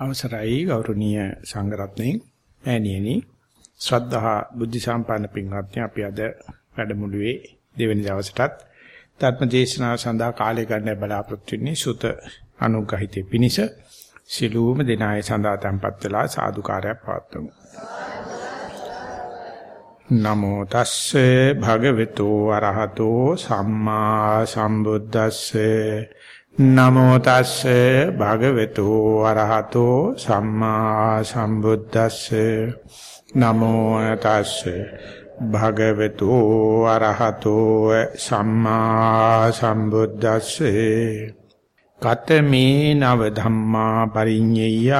අවසරයි ගෞරවනීය සංඝරත්නයේ ඈණියනි. ශ්‍රද්ධා බුද්ධ සම්පන්න පින්වත්නි අපි අද වැඩමුළුවේ දෙවැනි දවසටත් ධර්ම දේශනාව සඳහා කාලය ගන්න බලාපොරොත්තු වෙන්නේ සුත අනුග්‍රහිතේ පිනිස සිළුම දෙනාය සඳහා tempත් වෙලා සාදුකාරයක් පවත්වමු. නමෝ තස්සේ භගවතු අරහතෝ සම්මා සම්බුද්දස්සේ නමෝ තස්සේ භගවතු අරහතෝ සම්මා සම්බුද්දස්සේ. නමෝ තස්සේ භගවතු අරහතෝ සම්මා සම්බුද්දස්සේ. කතමේ නව ධම්මා පරිඤ්ඤය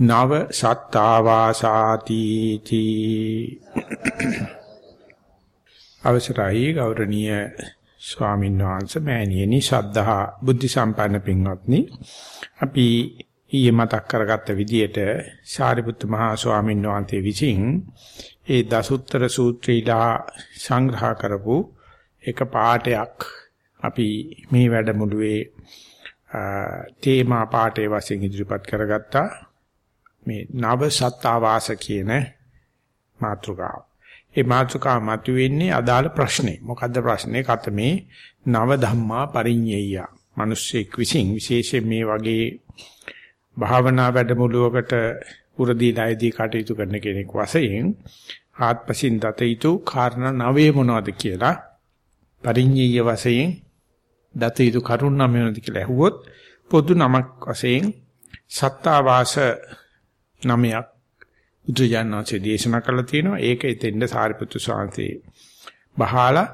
නව සත්තාවාසාති තී. අවසරයි ගෞරවනීය ස්වාමීන් වහන්සේ මෑණියනි ශ්‍රද්ධා බුද්ධ සම්පන්න පින්වත්නි. අපි ඊයේ මතක් කරගත්ත විදිහට සාරිපුත්ත මහා ස්වාමීන් වහන්සේ විසින් ඒ දසුත්තර සූත්‍රීලා සංග්‍රහ කරපු එක පාඩයක් අපි මේ වැඩමුළුවේ තේමා පාඩේ වශයෙන් ඉදිරිපත් කරගත්තා. මේ නව සත්තාවාස කියන මාතෘකාව. ඒ මාතෘකාව මතුවෙන්නේ අදාළ ප්‍රශ්නේ. මොකද්ද ප්‍රශ්නේ? කතමේ නව ධම්මා පරිඤ්ඤය. මිනිස්සෙක් විසින් විශේෂයෙන් මේ වගේ භාවනා වැඩමුළුවකට පුරදීලායේදී කටයුතු කරන කෙනෙක් වශයෙන් ආත්පසින් දත යුතු කාරණා නවයේ මොනවද කියලා පරිඤ්ඤය වශයෙන් දත යුතු කරුණ නම මොනවද කියලා ඇහුවොත් පොදු නමක් වශයෙන් සත්තාවාස නමයක් බුදුජානනාංශයේ දේශනා කළා තියෙනවා. ඒක එතෙන්ද සාරිපුත්තු සාන්තේ බහාලා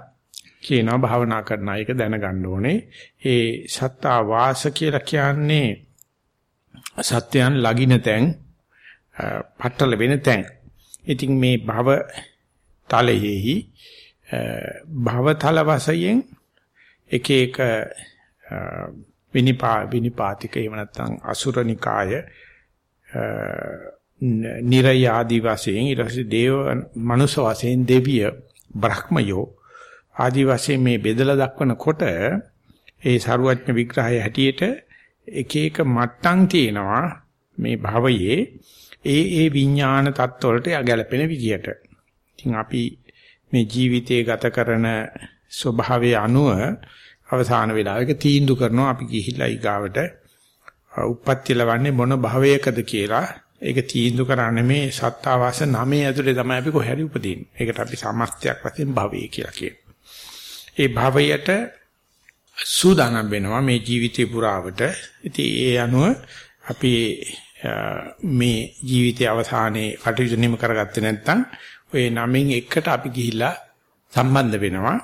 කියනවා භාවනා කරන අය ඒක දැනගන්න ඕනේ. ඒ සත්තා වාස කියලා කියන්නේ සත්‍යයන් ලගින තැන්, පట్టල වෙන තැන්. ඉතින් මේ භව තලයේහි භව තල වශයෙන් එක එක විනිපා විනිපාතික එහෙම නැත්නම් අසුරනිකාය නිරය ආදි වශයෙන් ඊට පස්සේ දේව මනුෂ්‍ය වශයෙන් දෙවිය බ්‍රහ්මයෝ ආදි වශයෙන් මේ බෙදලා දක්වනකොට ඒ සරුවඥ විග්‍රහය හැටියට එක එක මට්ටම් තියෙනවා මේ භවයේ ඒ ඒ විඥාන தත්වලට ගැලපෙන විදියට. ඉතින් අපි මේ ජීවිතයේ ගත කරන ස්වභාවයේ අනුව අවසාන වෙලාවක තීන්දුව කරනවා අපි ගිහිලා ඊගාවට උප්පත්ති ලවන්නේ මොන භවයකද කියලා ඒක තීන්දුව කරන්නේ මේ සත්තාවාස නමේ ඇතුලේ තමයි අපි කොහරි උපදින්නේ. ඒකට අපි සමස්තයක් වශයෙන් භවය කියලා කියනවා. ඒ භවයට සූදානම් වෙනවා මේ ජීවිතේ පුරාවට. ඉතින් ඒ අනුව අපි මේ ජීවිතයේ අවසානයේ කටයුතු නිම කරගත්තේ නැත්නම් ওই නමින් එකට අපි ගිහිල්ලා සම්බන්ධ වෙනවා.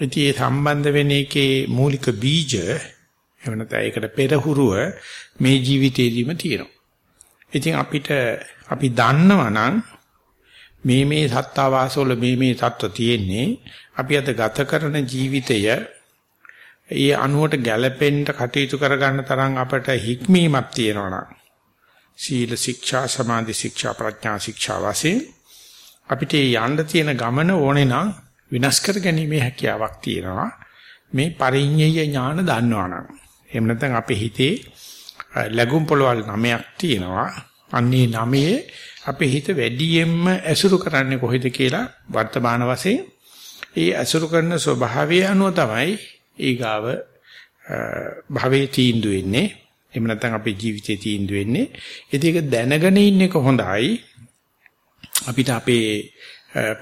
ඉතින් මේ සම්බන්ධ වෙන එකේ මූලික බීජ එහෙම නැත්නම් ඒකට පෙරහුරුව මේ ජීවිතේදීම තියෙනවා. ඉතින් අපිට අපි දන්නවා නම් මේ මේ සත්තාවාසවල මේ මේ தত্ত্ব තියෙන්නේ අපි අද ගත කරන ජීවිතය ඒ අනුවට ගැළපෙන්න කටයුතු කරගන්න තරම් අපට හික්මීමක් තියෙනවා ශීල ශික්ෂා සමාධි ශික්ෂා ප්‍රඥා ශික්ෂා වශයෙන් අපිට යන්න තියෙන ගමන ඕනේ නම් විනාශ කර ගැනීමේ හැකියාවක් තියෙනවා. මේ පරිඤ්ඤය ඥාන දන්නවනම් එහෙම නැත්නම් අපේ හිතේ ලැබුම් පොළවල් නමයක් තියෙනවා. අන්නේ නමේ අපේ හිත වැඩියෙන්ම ඇසුරු කරන්නේ කොහෙද කියලා වර්තමාන වශයෙන් ඒ ඇසුරු කරන ස්වභාවය අනුව තමයි ඊගාව භවයේ තීන්දු වෙන්නේ. එහෙම නැත්නම් අපේ ජීවිතේ තීන්දු වෙන්නේ. ඒක දැනගෙන ඉන්න එක හොඳයි. අපිට අපේ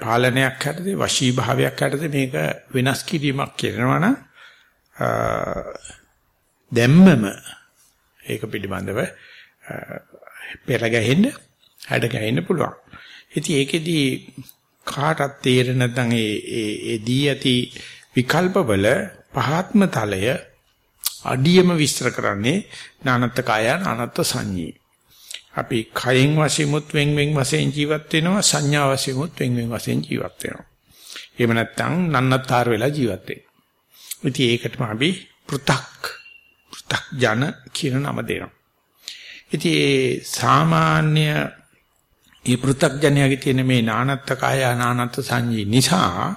පාලනයක් හැටදී වශී භාවයක් හැටදී මේක වෙනස් කිරීමක් කරනවා නම් දැම්මම ඒක පිළිබඳව පෙර ගැහෙන්න හැඩ ගැහෙන්න පුළුවන්. ඉතින් ඒකෙදි කාටත් තේරෙන්නේ නැත්නම් ඒ ඒ ඒ දී ඇති විකල්පවල පහත්ම තලය අඩියම විස්තර කරන්නේ නානත්ත් කාය නානත්ත් සංඤී. අපි කයෙන් වශයෙන්මුත් වෙන් වෙන් වශයෙන් ජීවත් වෙනවා සංඥා වශයෙන්මුත් වෙන් වෙන් වශයෙන් ජීවත් වෙනවා. එහෙම නැත්නම් නන්නත්තර වෙලා ජීවත් වෙනවා. ඉතින් ඒකටම අපි පෘ탁 චිත්තජන කියන නම දෙනවා. ඉතින් ඒ සාමාන්‍ය මේ පෘථග්ජනයාගේ තියෙන මේ නානත්ත කාය අනානත්ත සංජී නිසා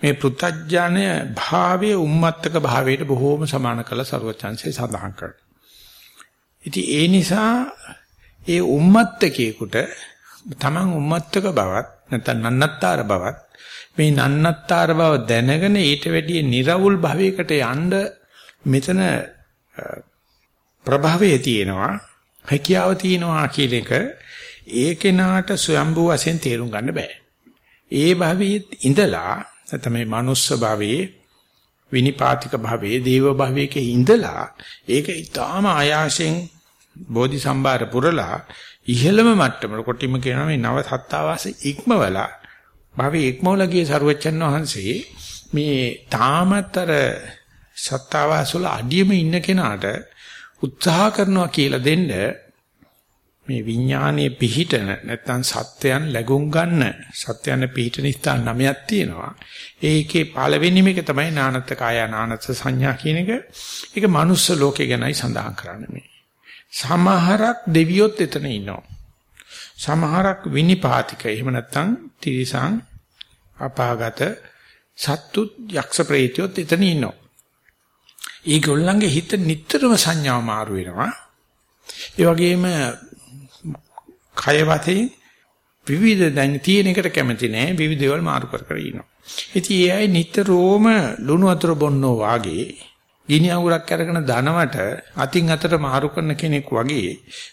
මේ පෘථග්ජන භාවයේ උම්මත්තක භාවයට බොහෝම සමාන කළ ਸਰවචන්සේ සඳහන් කරනවා. ඉතින් ඒ නිසා ඒ උම්මත්තකේකට තමන් උම්මත්තක බවත් නැත්නම් නන්නත්තර බවත් මේ නන්නත්තර බව දැනගෙන ඊට වැඩිය निराවුල් භවයකට යන්න මෙතන ප්‍රභවයේ තියෙනවා හැකියාව තියෙනවා කියන එක ඒ කෙනාට ස්වයම්බු වශයෙන් තේරුම් ගන්න බෑ. ඒ භවයේ ඉඳලා නැත්නම් මේ manuss භවයේ විනිපාතික භවයේ දේව භවයක ඉඳලා ඒක ඊටාම ආයාසෙන් බෝධි සම්භාර පුරලා ඉහළම මට්ටමට කොටිම කියනවා මේ නව සත්තාවාස ඉක්මවලා භවයේ ඉක්මවලා ගිය සරුවච්චන් වහන්සේ මේ තාමතර සත්තාවාස වල අඩියම ඉන්න කෙනාට උත්සාහ කරනවා කියලා දෙන්න මේ විඥානයේ පිහිටන නැත්නම් සත්‍යයන් läගුම් ගන්න සත්‍යයන් පිහිටන ස්ථාන නමයක් තියෙනවා. ඒකේ පළවෙනිම එක තමයි නානත් කාය නානත් සංඥා කියන එක. ඒක මනුස්ස ලෝකේ ගැනයි සඳහන් කරන්නේ මේ. සමහරක් දෙවියොත් එතන ඉන්නවා. සමහරක් විනිපාතික එහෙම නැත්නම් තිරිසං අපාගත සත්තු යක්ෂ ප්‍රේතයොත් එතන ඉන්නවා. ඒගොල්ලන්ගේ හිත නිතරම සංඥා මාරු වෙනවා. ඒ වගේම කය වතේ විවිධ දැන් තියෙන එකට කැමති නෑ විවිධ දේවල් මාරු කර කර ඉන්නවා. ඉතින් ඒ අය නිතරම ලුණු වතුර බොන්නෝ වාගේ ගිනි අඟුරක් අරගෙන ධනවට අතින් අතට මාරු කරන කෙනෙක් වගේ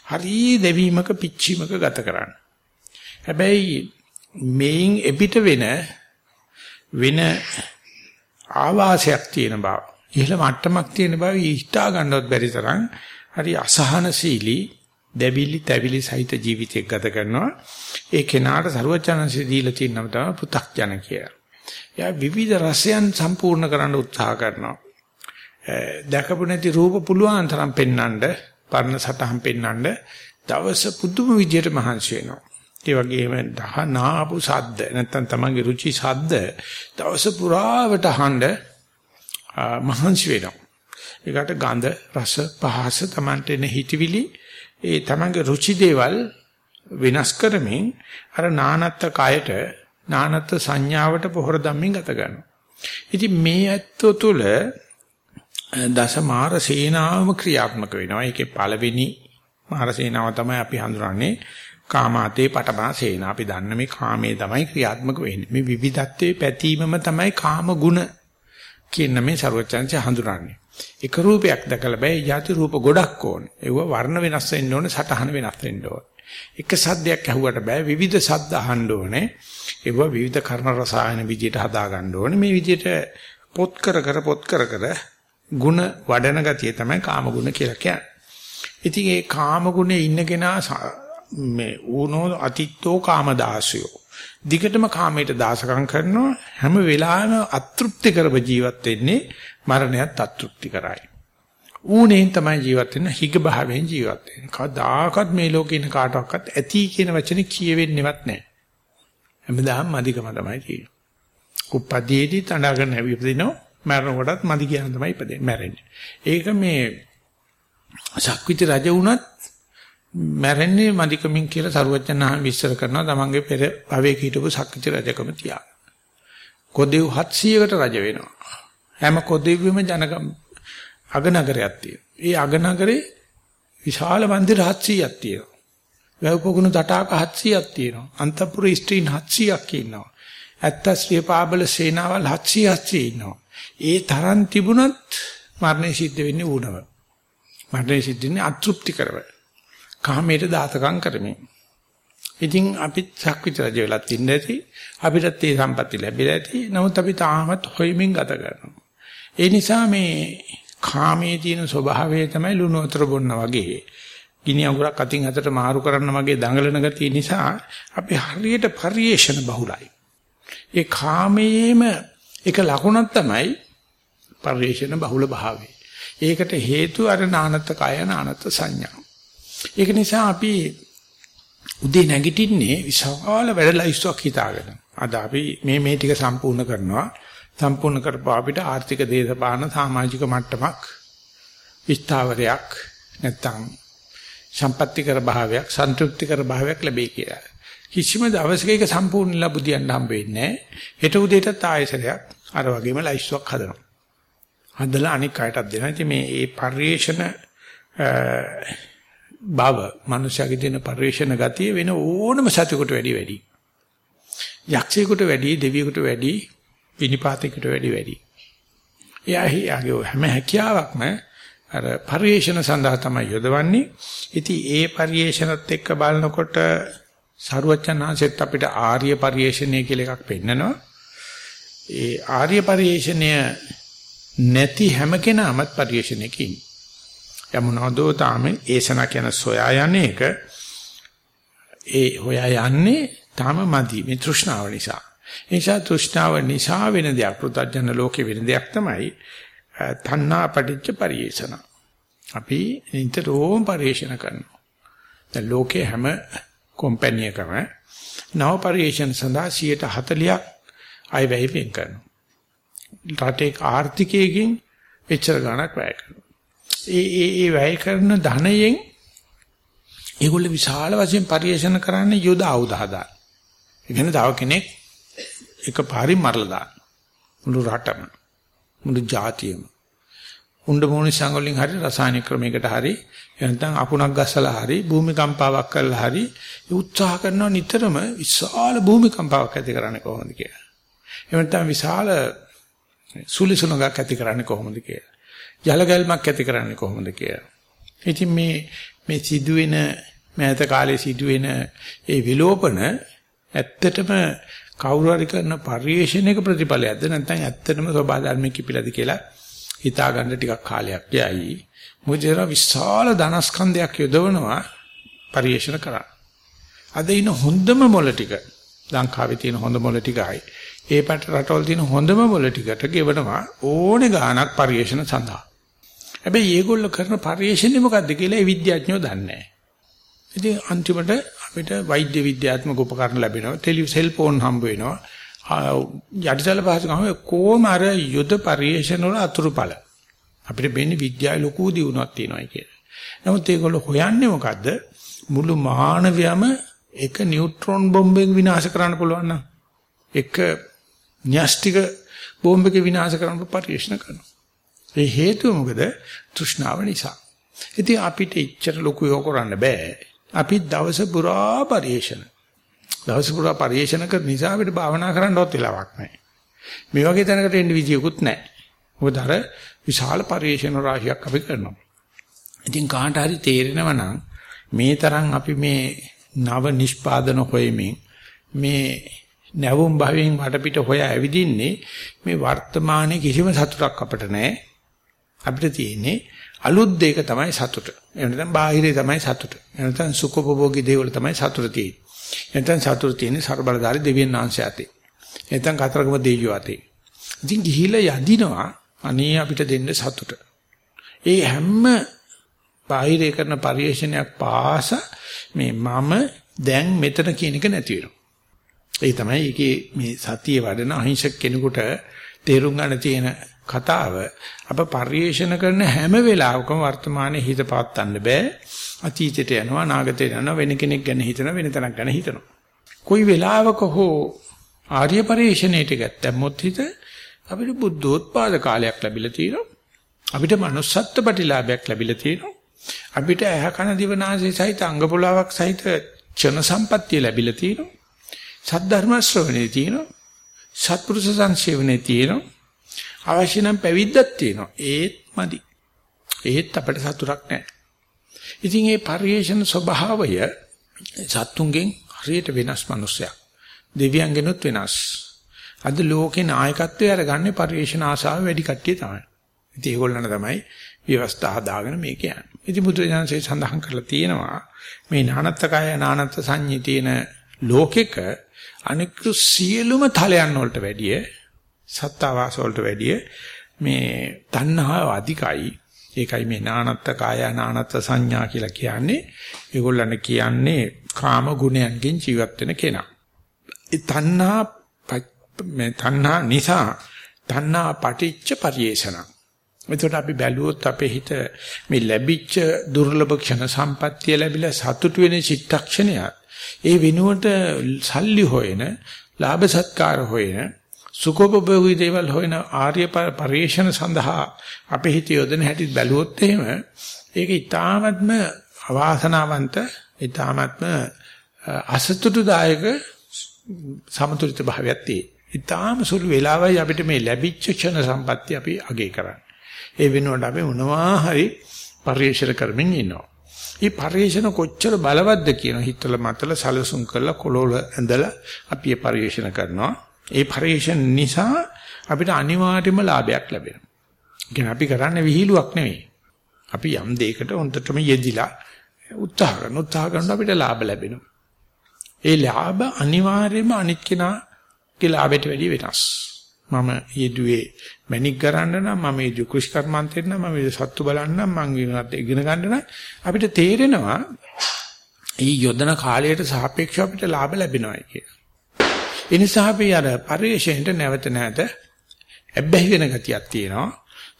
හරි දෙවීමක පිච්චීමක ගත කරන්න. හැබැයි මේන් එපිට වෙන වෙන ආවාසයක් තියෙන බව ඉහළ මට්ටමක් තියෙන බව හිතා ගන්නවත් බැරි තරම් හරි අසහනශීලී දෙබිලි තැවිලි සහිත ජීවිතයක් ගත කරනවා. ඒ කෙනාට ਸਰුවචනන්සේ දීලා තියෙන නම තමයි පු탁ජන කියලා. එයා විවිධ රසයන් සම්පූර්ණ කරන්න උත්සාහ කරනවා. දැකපු නැති රූප පුළුවන් තරම් පෙන්වන්න, පරණ සතහන් පෙන්වන්න දවස පුදුම විදියට මහන්සි වෙනවා. ඒ වගේම දහනාපු සද්ද නැත්තම් තමන්ගේ රුචි සද්ද දවස පුරාවට අහන්න මහන්සි වෙනවා. ඒකට ගඳ රස පහස තමන්ට එන හිතවිලි ඒ තමන්ගේ රුචි දේවල් වෙනස් කරමින් අර නානත්ත් කයට නානත්ත් සංඥාවට පොහොර දම්මින් ගත ගන්නවා. ඉතින් මේ ඇත්තෝ තුල දසමාර සේනාවම ක්‍රියාත්මක වෙනවා. ඒකේ පළවෙනි මාර සේනාව තමයි අපි හඳුනන්නේ කාමාතේ පටමා සේනා. අපි දන්න මේ කාමයේ තමයි ක්‍රියාත්මක වෙන්නේ. මේ විවිධත්වයේ පැතීමම තමයි කාම ගුණ කියන මේ ਸਰවචන්සේ හඳුනන්නේ. එක රූපයක් දැකලා බෑ යති රූප ගොඩක් ඕනේ. ඒව වර්ණ වෙනස් වෙන්න ඕනේ, සටහන වෙනස් වෙන්න ඕනේ. එක සද්දයක් ඇහුවට බෑ විවිධ සද්ද අහන්න ඕනේ. ඒව විවිධ කර්ණ රසායන විදියට හදා ගන්න ඕනේ. මේ විදියට පොත් කර කර පොත් කර කර ಗುಣ වඩන ගතිය තමයි කාම ගුණ කියලා කියන්නේ. ඉතින් ඒ කාම ගුණේ ඉන්න කෙනා මේ ඌනෝ අතිත්තෝ කාමදාසයෝ දිගටම කාමයට දාසකම් කරනවා හැම වෙලාවෙම අතෘප්ති කරව ජීවත් වෙන්නේ මරණයත් අතෘප්ති කරයි. ඌණෙන් තමයි ජීවත් වෙන්නේ හිග භාවයෙන් ජීවත් වෙන්නේ. කවදාකවත් මේ ලෝකේ ඉන්න කාටවත් ඇති කියන වචනේ කියවෙන්නේවත් නැහැ. හැමදාම මදිකම තමයි තියෙන්නේ. කුප්පදීදී තඬගෙන හැවිපදිනෝ මරණ කොටත් මදි කියන තමයි ඉපදෙන්නේ මැරෙන්නේ. ඒක මේ ශක්විති රජ වුණත් මැරෙන්නේ මදිකමින් කියලා සරුවචනහන් විශ්සර කරනවා තමන්ගේ පෙර භවයේ හිටපු ශක්විති රජකම තියා. කොදෙව් 700කට රජ වෙනවා. හැම කොදෙව්වෙම ජනගම් අගනගරයක් තියෙනවා. ඒ අගනගරේ විශාල මන්දිර 700ක් තියෙනවා. වැව්පොකුණු තටාක 700ක් තියෙනවා. අන්තපුර ස්ත්‍රීන් 700ක් ඉන්නවා. ඇත්තස්ත්‍රිය පාබල සේනාවල් 700ක් ඉන්නවා. ඒ තරම් තිබුණත් මරණය සිද්ධ වෙන්නේ ඌනම. මරණය සිද්ධ වෙන්නේ අතෘප්ති කරව. කාමයට දාතකම් කරමින්. ඉතින් අපි සක්විත රජ වෙලත් ඉන්න ඇති අපිටත් ඒ සම්පatti ලැබිලා ඇති. නමුත් අපි තාමත් හොයමින් ගත කරනවා. ඒ නිසා මේ කාමයේ තියෙන ස්වභාවය තමයි ලුණු වතුර බොන්න වගේ. ගිනි අඟුරක් අතින් අතට මාරු කරන්න වගේ දඟලන ගතිය නිසා අපි හරියට පරිේශන බහුලයි. ඒ කාමයේම එක ලකුණක් තමයි පරිේශන බහුල භාවය. ඒකට හේතු අර නානත් කය නානත් සංඥා. ඒක නිසා අපි උදේ නැගිටින්නේ විශාල වැඩ ලයිස්ට්ක් හිතාගෙන. අද අපි මේ මේ ටික සම්පූර්ණ කරනවා. සම්පූර්ණ කරපුවා අපිට ආර්ථික දේශපාලන සමාජික මට්ටමක් විස්තාවරයක් නැත්තම් සම්පත්‍තිකර භාවයක් සන්තුෂ්ටිකර භාවයක් ලැබෙයි කියලා. කිසිම දවසක ඒක සම්පූර්ණලා බුදියන්න හම්බ වෙන්නේ නැහැ. හෙට උදේටත් ආයෙසරයක් අර වගේම ලයිස්ට්ක් හදනවා. හදලා අනික් අයටත් දෙනවා. ඉතින් මේ ඒ පරිේශන බව මනුෂ්‍යගේ තියෙන පරිේශන ගතිය වෙන ඕනම සතෙකුට වැඩි වැඩි. යක්ෂයෙකුට වැඩි දෙවියෙකුට වැඩි විනිපාතයකට වැඩි වැඩි. එයාගේ හැම හැකියාවක්ම අර පරිේශන සඳහා තමයි යොදවන්නේ. ඉතින් ඒ පරිේශනත් එක්ක බලනකොට සරුවචනාංශෙත් අපිට ආර්ය පරිේශණය කියලා එකක් පෙන්නනවා. ඒ ආර්ය පරිේශණය නැති හැම කෙනාමත් පරිේශණයකින්. යමුනෝදෝ තාම ඒසන කියන සොයා යන්නේ එක ඒ හොයා යන්නේ තාම මදි මේ තෘෂ්ණාව නිසා. ඒ නිසා තෘෂ්ණාව නිසා වෙන දෙයක් පෘථජන ලෝකේ වෙන දෙයක් තමයි තණ්හා පටිච්ච පරිේශන. අපි නිතරම පරිේශන කරනවා. දැන් ලෝකේ හැම කම්පැනි එකම නව පරිේශන සඳහා 140ක් අය වැය වෙන් කරනවා. රටේ ආර්ථිකයෙන් එච්චර ගණක් වැය කරනවා. ඒ ඒ ඒ වැය කරන ධනයෙන් ඒගොල්ලෝ විශාල වශයෙන් පරිේශන කරන්නේ යුද ආයුධ හදා. ඒ කියන්නේ තව කෙනෙක් එකපාරින් මරලා දාන. මුළු රටම මුළු ජාතියම උණ්ඩ මොහොනි සංගලින් හරි රසායනික ක්‍රමයකට හරි එහෙනම් අකුණක් ගස්සලා හරි භූමිකම්පාවක් කරලා හරි උත්සාහ කරනවා නිතරම විශාල භූමිකම්පාවක් ඇති කරන්නේ කොහොමද කියලා. එහෙම නැත්නම් විශාල සුලිසුණක් ඇති කරන්නේ කොහොමද කියලා. ජලගල්මක් ඇති කරන්නේ කොහොමද කියලා. ඉතින් මේ මේ සිදුවෙන මෑත කාලේ සිදුවෙන ඒ විලෝපන ඇත්තටම කවුරු හරි කරන පරිේශනයක ප්‍රතිඵලයක්ද නැත්නම් ඇත්තටම සබා ධර්මයේ කිපිලාද කියලා හිතා ගන්න ටිකක් කාලයක් යයි. මොකද විශාල ධනස්කන්ධයක් යොදවනවා පරිේශන කරා. අද ඉන්න හොඳම මොළ ටික ලංකාවේ තියෙන හොඳ මොළ ටිකයි. ඒ පැට රටවල තියෙන හොඳම මොළ ටිකට ගෙවනවා ඕනේ ගාණක් පරිේශන සඳහා. හැබැයි මේගොල්ලෝ කරන පරිශ්‍රණය මොකද්ද කියලා ඒ විද්‍යාඥයෝ දන්නේ නැහැ. ඉතින් අන්තිමට අපිට වෛද්‍ය විද්‍යාත්මක උපකරණ ලැබෙනවා, ටෙලි සෙල්ෆෝන් හම්බ වෙනවා. යටිසල පහසුකම කොහොම අර යුද පරිශ්‍රණ වල අතුරුඵල. අපිට වෙන්නේ විද්‍යාවේ ලොකු දියුණුවක් තියෙනවා කියලා. නමුත් ඒගොල්ලෝ හොයන්නේ මොකද්ද? මුළු මානවයම එක නියුට්‍රෝන බෝම්බෙන් විනාශ කරන්න පුළුවන් නම් එක න්‍යෂ්ටික බෝම්බක විනාශ කරන්න පරිශ්‍රණ කරනවා. ඒ හේතුව මොකද? තෘෂ්ණාව නිසා. ඉතින් අපිට ඉච්ඡර ලොකු යෝ කරන්න බෑ. අපි දවස පුරා පරිේශන. දවස පුරා පරිේශන කර නිසා අපිට භාවනා කරන්නවත් වෙලාවක් නැහැ. මේ වගේ තැනකට එන්න විදියකුත් නැහැ. මොකද අර විශාල පරිේශන රාශියක් අපි කරනවා. ඉතින් කාට හරි තේරෙනවා නම් මේ තරම් අපි මේ නව නිෂ්පාදන හොයමින් මේ නැවුම් භවයෙන් වටපිට හොයා ඇවිදින්නේ මේ වර්තමානයේ කිසිම සතුටක් අපිට නැහැ. අපිට තියෙන්නේ අලුත් දෙයක තමයි සතුට. එහෙම නැත්නම් බාහිරේ තමයි සතුට. එහෙම නැත්නම් සුඛෝපභෝගී දේවල් තමයි සතුට තියෙන්නේ. නැත්නම් සතුට තියෙන්නේ ਸਰබලධාරී දෙවියන් වහන්සේ අතේ. නැත්නම් කතරගම දෙවියෝ අතේ. ඉතින් ගිහිලා යදිනවා අනේ අපිට දෙන්න සතුට. ඒ හැම බාහිරේ කරන පරිශ්‍රණයක් පාස මේ මම දැන් මෙතන කියන එක නැති වෙනවා. ඒ තමයි ඒකේ මේ සතිය වඩන අහිංසක කෙනෙකුට තේරුම් ගන්න තියෙන කතාව අප පරිේශන කරන හැම වෙලාවකම වර්තමානයේ හිත පවත්වන්න බෑ. අතීතයට යනවා අනාගතයට යනවා වෙන කෙනෙක් ගැන හිතනවා වෙන තැනක් ගැන හිතනවා. කොයි වෙලාවක හෝ ආර්ය පරිේශණයට ගත්තමොත් හිත අපිට බුද්ධෝත්පාද කාලයක් ලැබිලා තියෙනවා. අපිට manussත්ත්ව ප්‍රතිලාභයක් ලැබිලා තියෙනවා. අපිට ඇහ කන දිව නාසය සහිත අංග පුලාවක් සහිත චන සම්පත්තිය ලැබිලා තියෙනවා. සද්ධර්ම ශ්‍රවණේ තියෙනවා. සත්පුරුෂ සංසේවනේ තියෙනවා. අවශ්‍ය නම් පැවිද්දක් තියෙනවා. ඒත් මදි. ඒත් අපිට සතුටක් නැහැ. ඉතින් මේ පරිේශන ස්වභාවය සත්තුන්ගෙන් හරියට වෙනස් මිනිසයක්. දෙවියන්ගෙනුත් වෙනස්. අද ලෝකේ නායකත්වය අරගන්නේ පරිේශන ආශාව වැඩි කට්ටිය තමයි. ඉතින් ඒගොල්ලන් තමයි ව්‍යවස්ථා හදාගෙන මේක යන්නේ. ඉතින් බුදුරජාණන්සේ සඳහන් කරලා තියෙනවා මේ නානත්තකය නානත්ත සංඤී තියෙන ලෝකෙක අනික සියලුම තලයන් වලට වැඩිය සත්තාවාස වලට වැඩිය මේ තණ්හාව අධිකයි. ඒකයි මේ නානත්ත කාය නානත්ත සංඥා කියලා කියන්නේ. ඒගොල්ලන් කියන්නේ කාම ගුණයන්ගෙන් ජීවත් වෙන කෙනා. ඒ තණ්හා මේ තණ්හා නිසා තණ්හා පටිච්ච පරිේෂණ. එතකොට අපි බැලුවොත් අපේ හිත මේ ලැබිච්ච දුර්ලභ ක්ෂණ සම්පත්තිය ලැබිලා සතුට වෙන චිත්තක්ෂණයක්. ඒ වෙනුවට සල්ලි හොයන, ලාභ සත්කාර හොයන, සුඛෝපභෝගී දේවල් හොයන ආර්ය පරිේශන සඳහා අපේ හිත යොදන හැටි බැලුවොත් එහෙම ඒක ඊටාත්ම අවාසනාවන්ත ඊ타ත්ම අසතුටුදායක සමතුලිත භාවයක් තියෙනවා. ඊටාම සුළු වෙලාවයි අපිට මේ ලැබිච්ච ක්ෂණ සම්පත්තිය අපි අගේ කරන්නේ. ඒ වෙනුවට අපි මොනවා හරි පරිේශන කරමින් ඉන්නවා. මේ පරිේශන කොච්චර බලවත්ද කියන හිතල මතල සලසුම් කරලා කොළොල ඇඳලා අපි ඒ පරිේශන කරනවා. ඒ පරිේශන නිසා අපිට අනිවාර්යම ලාභයක් ලැබෙනවා. කියන්නේ අපි කරන්නේ විහිළුවක් නෙවෙයි. අපි යම් දෙයකට හොඳටම යෙදිලා උත්සාහ කරන උත්සාහ කරනකොට අපිට ලාභ ලැබෙනවා. ඒ ලාභ අනිවාර්යයෙන්ම අනිත් කෙනාගේ ලාභයට වැඩිය වෙනස්. මම යෙදුවේ මැණික් ගරන්න නම් මම යෙදුවේ කෘෂි කර්මාන්තෙට නම් මම සත්තු බලන්න නම් මං ඉගෙන ගන්න නම් අපිට තේරෙනවා මේ යොදන කාලයට සාපේක්ෂව අපිට ලාභ ලැබෙනවා කියලා. ඒ නිසා අපි අර පරිශ්‍රයෙන්ට නැවත නැවත ඇබ්බැහි වෙන ගතියක් තියෙනවා.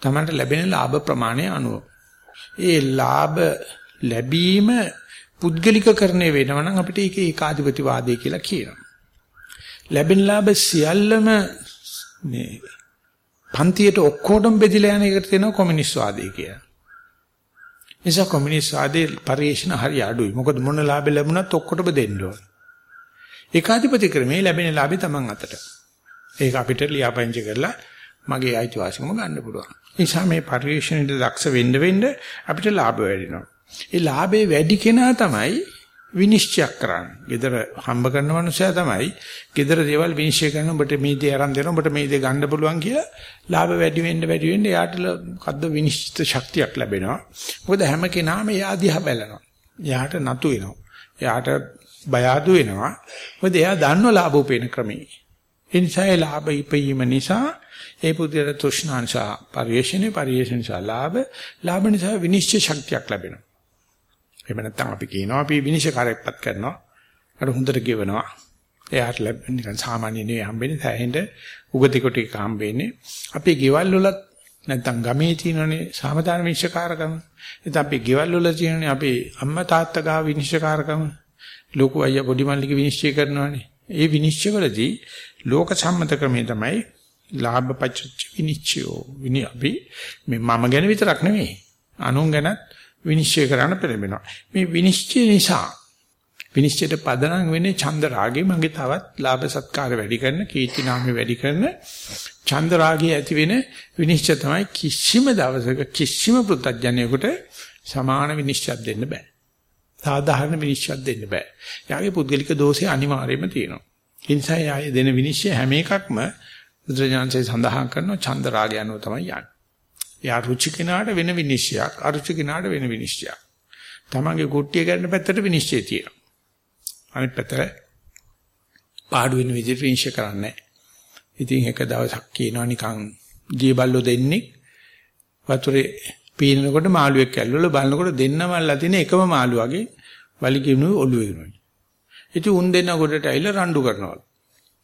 තමන්ට ලැබෙන ලාභ ප්‍රමාණය අනුව. ඒ ලාභ ලැබීම පුද්ගලිකකරණය වෙනවා නම් අපිට ඒක ඒකාධිපතිවාදය කියලා කියනවා. ලැබෙන ලාභ සියල්ලම මේ පන්තියට ඔක්කොටම බෙදලා යන එකට තියෙනවා කොමියුනිස්ට් වාදය කියලා. නිසා කොමියුනිස්ට් වාදයේ පරිේශන හරි අඩුයි. මොකද මොන ලාභ ලැබුණත් ඔක්කොටම දෙන්න ඕන. ඒකාධිපති ක්‍රමේ ලැබෙන ලාභය Taman අතට. ඒක අපිට ලියාපදිංචි කරලා මගේ අයිතිවාසිකම ගන්න පුළුවන්. නිසා මේ පරිශ්‍රණයට දක්ෂ වෙන්න වෙන්න අපිට ලාභ වැඩිනවා. ඒ ලාභේ වැඩි කෙනා තමයි විනිශ්චය කරන්නේ. gedara හම්බ කරන මනුස්සයා තමයි gedara දේවල් විනිශ්චය කරන ඔබට මේ දේ අරන් දෙනවා ඔබට මේ දේ ගන්න පුළුවන් කියලා ලාභ වැඩි වෙන්න වැඩි වෙන්න එයාට කද්ද විනිශ්චිත ශක්තියක් ලැබෙනවා. මොකද හැම කෙනාම එයා දිහා බලනවා. එයාට නතු වෙනවා. එයාට බය අඩු වෙනවා. මොකද එයා දන්නව ලාභ උපේන ක්‍රමේ. ඒ නිසා ඒ ලාභ ඉපීම නිසා ඒ පුදුර තෘෂ්ණාංශා පරිේශනේ පරිේශනසා ලාභ ලාභ නිසා විනිශ්චය ශක්තියක් ලැබෙනවා. එහෙම නැත්නම් අපි කියනවා අපි විනිශ්චයකාරයෙක්පත් කරනවා. අර හොඳට ගෙවනවා. එයාට ලැබෙන නිකන් සාමාන්‍ය නෙවෙයි හම්බෙන්නේ සෑහෙන්න උගති කොට එක හම්බෙන්නේ. අපේ ගෙවල් වලත් නැත්නම් ගමේ තියෙනනේ සාමදාන විනිශ්චයකාරකම. ඉතින් අපේ ගෙවල් වල තියෙනනේ අපේ අම්මා තාත්තා ගාව විනිශ්චයකාරකම. ලොකු අයියා පොඩි මල්ලිගේ විනිශ්චය කරනවානේ. ඒ විනිශ්චයවලදී ලෝක සම්මත ක්‍රමය තමයි ලාභ පච්ච විනිශ්චයෝ. විනි අපි මේ මම ගැන විතරක් නෙමෙයි. අනුන් ගැනත් විනිශ්චය කරන්න පෙළඹෙනවා. මේ විනිශ්චය නිසා විනිශ්චයට පදනම් වෙන්නේ චන්ද රාගේ මගේ තවත් ලාභ සත්කාර වැඩි කරන කීර්ති නාමය වැඩි කරන චන්ද රාගයේ ඇති වෙන විනිශ්චය තමයි කිසිම දවසක කිසිම පුත්‍ත්ජනයෙකුට සමාන විනිශ්චයක් දෙන්න බෑ. සාධාරණ විනිශ්චයක් දෙන්න බෑ. යාගේ පුද්ගලික දෝෂය අනිවාර්යයෙන්ම තියෙනවා. ඒ නිසා යායේ දෙන විනිශ්චය හැම එකක්ම බුදුරජාණන්සේ සඳහන් කරන චන්ද රාගය අනුව තමයි යන්නේ. යා රුචි කෙනාට වෙන විනිශ්චයක්, අරුචි කෙනාට වෙන විනිශ්චයක්. තමන්ගේ කුට්ටිය ගන්න පැත්තට විනිශ්චය තියෙනවා. අනිත් පැත්තට පාඩු වෙන විදිහට විනිශ්චය කරන්නේ ඉතින් එක දවසක් කියනවා නිකන් ජීබල්ලෝ දෙන්නේ වතුරේ පීනනකොට මාළුවෙක් ඇල්ලවල බලනකොට දෙන්නම අල්ලලා තියෙන එකම මාළුවාගේ වලිගිනු ඔළුවේ ඉනවා. ඉතින් උන් දෙන්න ගොඩට ඇවිල්ලා රණ්ඩු කරනවා.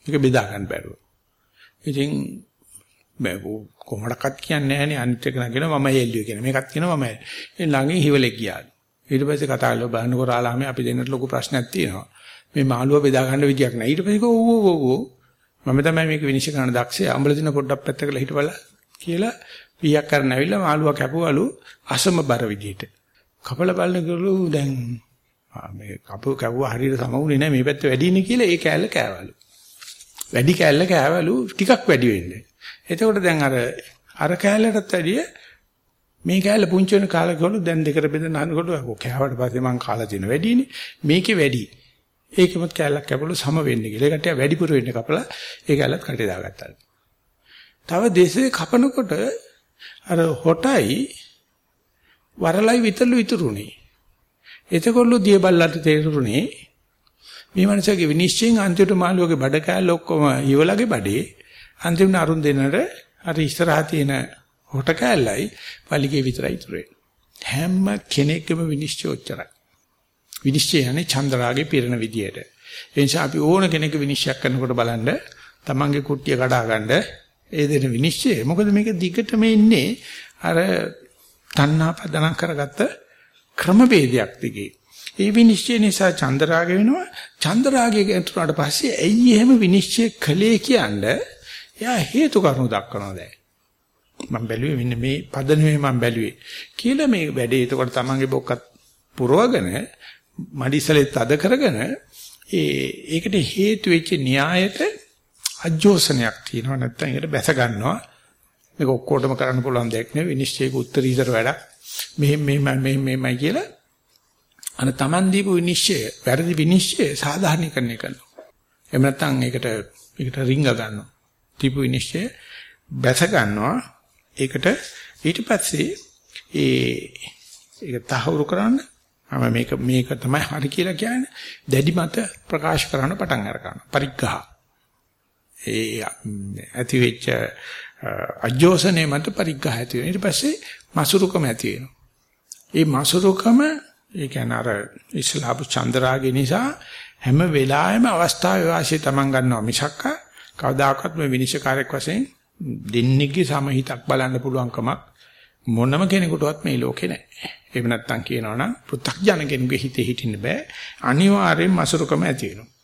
මේක බෙදා ගන්න බැරුව. ඉතින් බෑ කොහොමඩක්වත් කියන්නේ නැහනේ අනිත් එක නගෙන මම හෙල්ලුවේ කියන. මේකත් කියනවා මම. ඒ ළඟින් හිවලෙක් ගියාලු. ඊට පස්සේ කතා කරලා බලනකොට ආලාමේ අපි දෙන්නට ලොකු ප්‍රශ්නයක් තියෙනවා. මේ මාළුව බෙදා ගන්න විදියක් නැහැ. ඊට පස්සේ ඕ ඕ ඕ මම තමයි මේක විනිශ්චය කරන්න දක්ෂය. අඹල දින පොඩ්ඩක් පැත්තකලා හිටවලා කියලා පීයක් කරන්න ඇවිල්ලා මාළුව කැපුවලු අසමබර විදියට. කපල බලන ගලු දැන් මේ කපුව කැවුවා හරියට සම වුණේ නැහැ මේ පැත්ත වැඩිනේ කියලා ඒ කෑල්ල කෑවලු. වැඩි කෑල්ල කෑවලු ටිකක් වැඩි වෙන්නේ. එතකොට දැන් අර අර කෑල්ලටත් වැඩිය මේ කෑල්ල පුංචි වෙන කාලෙකවලු දැන් දෙකට බෙදෙන අහනකොට කෑවට පස්සේ මං කාලා තියෙන වැඩිනේ. මේකේ වැඩි. ඒකෙමත් කෑල්ලක් කැපලු සම වෙන්නේ කියලා. ඒකට වැඩිපුර වෙන්නේ කපලා ඒ කෑල්ලත් කටේ දාගත්තා. තව දෙසේ කපනකොට අර හොටයි වරලයි විතරලු ඉතුරුනේ. එතකොල්ලු දිය බල්ලට තේරුනේ මේ මනසගේ විනිශ්චයෙන් අන්තිමට මාළුවගේ බඩ කෑල්ල ඔක්කොම ඉවලගේ බඩේ අන්තිමට අරුන් දෙන්නට අර ඉස්සරහා තියෙන හොට කෑල්ලයි පලිගේ විතරයි ඉතුරු හැම කෙනෙක්ගේම විනිශ්චය ඔච්චරයි. විනිශ්චය යන්නේ චන්ද්‍රාගේ පිරෙන විදියට. ඒ නිසා අපි ඕන කෙනෙක් විනිශ්චය කරනකොට බලන්න තමන්ගේ කුට්ටිය කඩා ගන්න ඒ දෙන විනිශ්චය. මොකද මේක දිගටම ඉන්නේ අර තණ්හා පදනම් කරගත්ත ක්‍රමවේදයක් දිගේ. ඒ විනිශ්චය නිසා චන්දරාග වෙනවා. චන්දරාගය ගැතුණාට පස්සේ ඇයි එහෙම විනිශ්චය කළේ කියන්නේ? එයා හේතු කාරණා දක්වනවා දැන්. මම බැලුවේ මෙන්න මේ පදනමේ මම බැලුවේ කියලා මේ වැඩේ එතකොට තමන්ගේ බොක්කත් පුරවගෙන මඩිසලෙත් අද කරගෙන ඒ ඒකට හේතු වෙච්ච න්‍යායට අජෝසනයක් තියෙනවා නැත්නම් ඒකට බැස ගන්නවා. මේක ඔක්කොටම කරන්න පුළුවන් දෙයක් නෙවෙයි. විනිශ්චයක උත්තරීතර වැඩක්. මෙහෙම මෙහෙම මෙහෙම මෙහෙමයි කියලා. අන Taman දීපු විනිශ්චය වැරදි විනිශ්චය සාධාරණීකරණය කරනවා. එහෙම නැත්නම් ඒකට ඒකට රිංග ගන්නවා. දීපු විනිශ්චය බැස ගන්නවා. ඒකට ඊට පස්සේ ඒ ඒක තහවුරු කරන්න. මම මේක මේක තමයි හරි කියලා කියන්නේ. දැඩි මත ප්‍රකාශ කරන්න පටන් අර ගන්නවා පරිග්ඝහ ඒ ඇති වෙච්ච අජෝසනේ මත පරිග්ඝහ ඇති වෙනවා ඊට පස්සේ මසුරුකම ඇති වෙනවා ඒ මසුරුකම ඒ කියන්නේ අර ඉස්ලාම් චන්ද්‍රාගේ නිසා හැම වෙලාවෙම අවස්ථාවේ වාසිය තමන් ගන්නවා මිසක්ක කවදාකවත් මේ විනිශ්චයකාරයක් වශයෙන් දෙන්නේගේ සමහිතක් බලන්න පුළුවන්කමක් මොනම කෙනෙකුටවත් මේ ලෝකේ නැහැ. එහෙම නැත්තම් කියනවනම් පෘථග්ජන කෙනෙකුගේ හිතේ හිටින්න බෑ. අනිවාර්යෙන් මසුරුකම ඇති වෙනවා.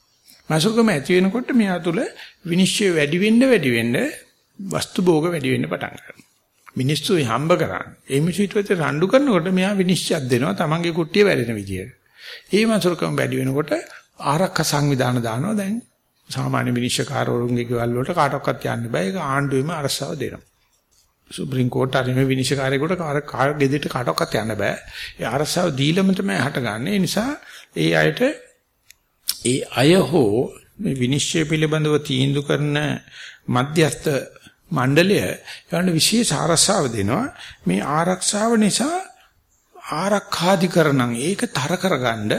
මසුරුකම ඇති වෙනකොට මෙයා තුල විනිශ්චය වැඩි වෙන්න වැඩි වෙන්න වස්තු භෝග වැඩි වෙන්න පටන් ගන්නවා. මිනිස්සු හම්බ කරන්නේ. ඒ මිනිස්සු ඊට පස්සේ රණ්ඩු කරනකොට මෙයා විනිශ්චයක් දෙනවා තමන්ගේ කුට්ටිය වැඩෙන විදියට. ඒ මසුරුකම වැඩි වෙනකොට ආරක්ෂා සංවිධාන දානවා දැන් සාමාන්‍ය විනිශ්චයකාරවරුන්ගේ ගෙවල් වලට කාටවත් යන්න බෑ. ඒක ආණ්ඩුවෙම අරසාව දෙනවා. සුප්‍රීම කෝට් ආරෙම විනිශ්චයකාරයෙකුට කාර ගෙදරට කාටවත් යන්න බෑ. ඒ අරසාව දීලම තමයි හටගන්නේ. ඒ නිසා ඒ අයට ඒ අය හෝ මේ විනිශ්චය පිළිබඳව තීන්දුව කරන මධ්‍යස්ථ මණ්ඩලය යන විශේෂ ආරක්ෂාව දෙනවා. මේ ආරක්ෂාව නිසා ආරක්ෂාධිකරණම් ඒක තර කරගන්න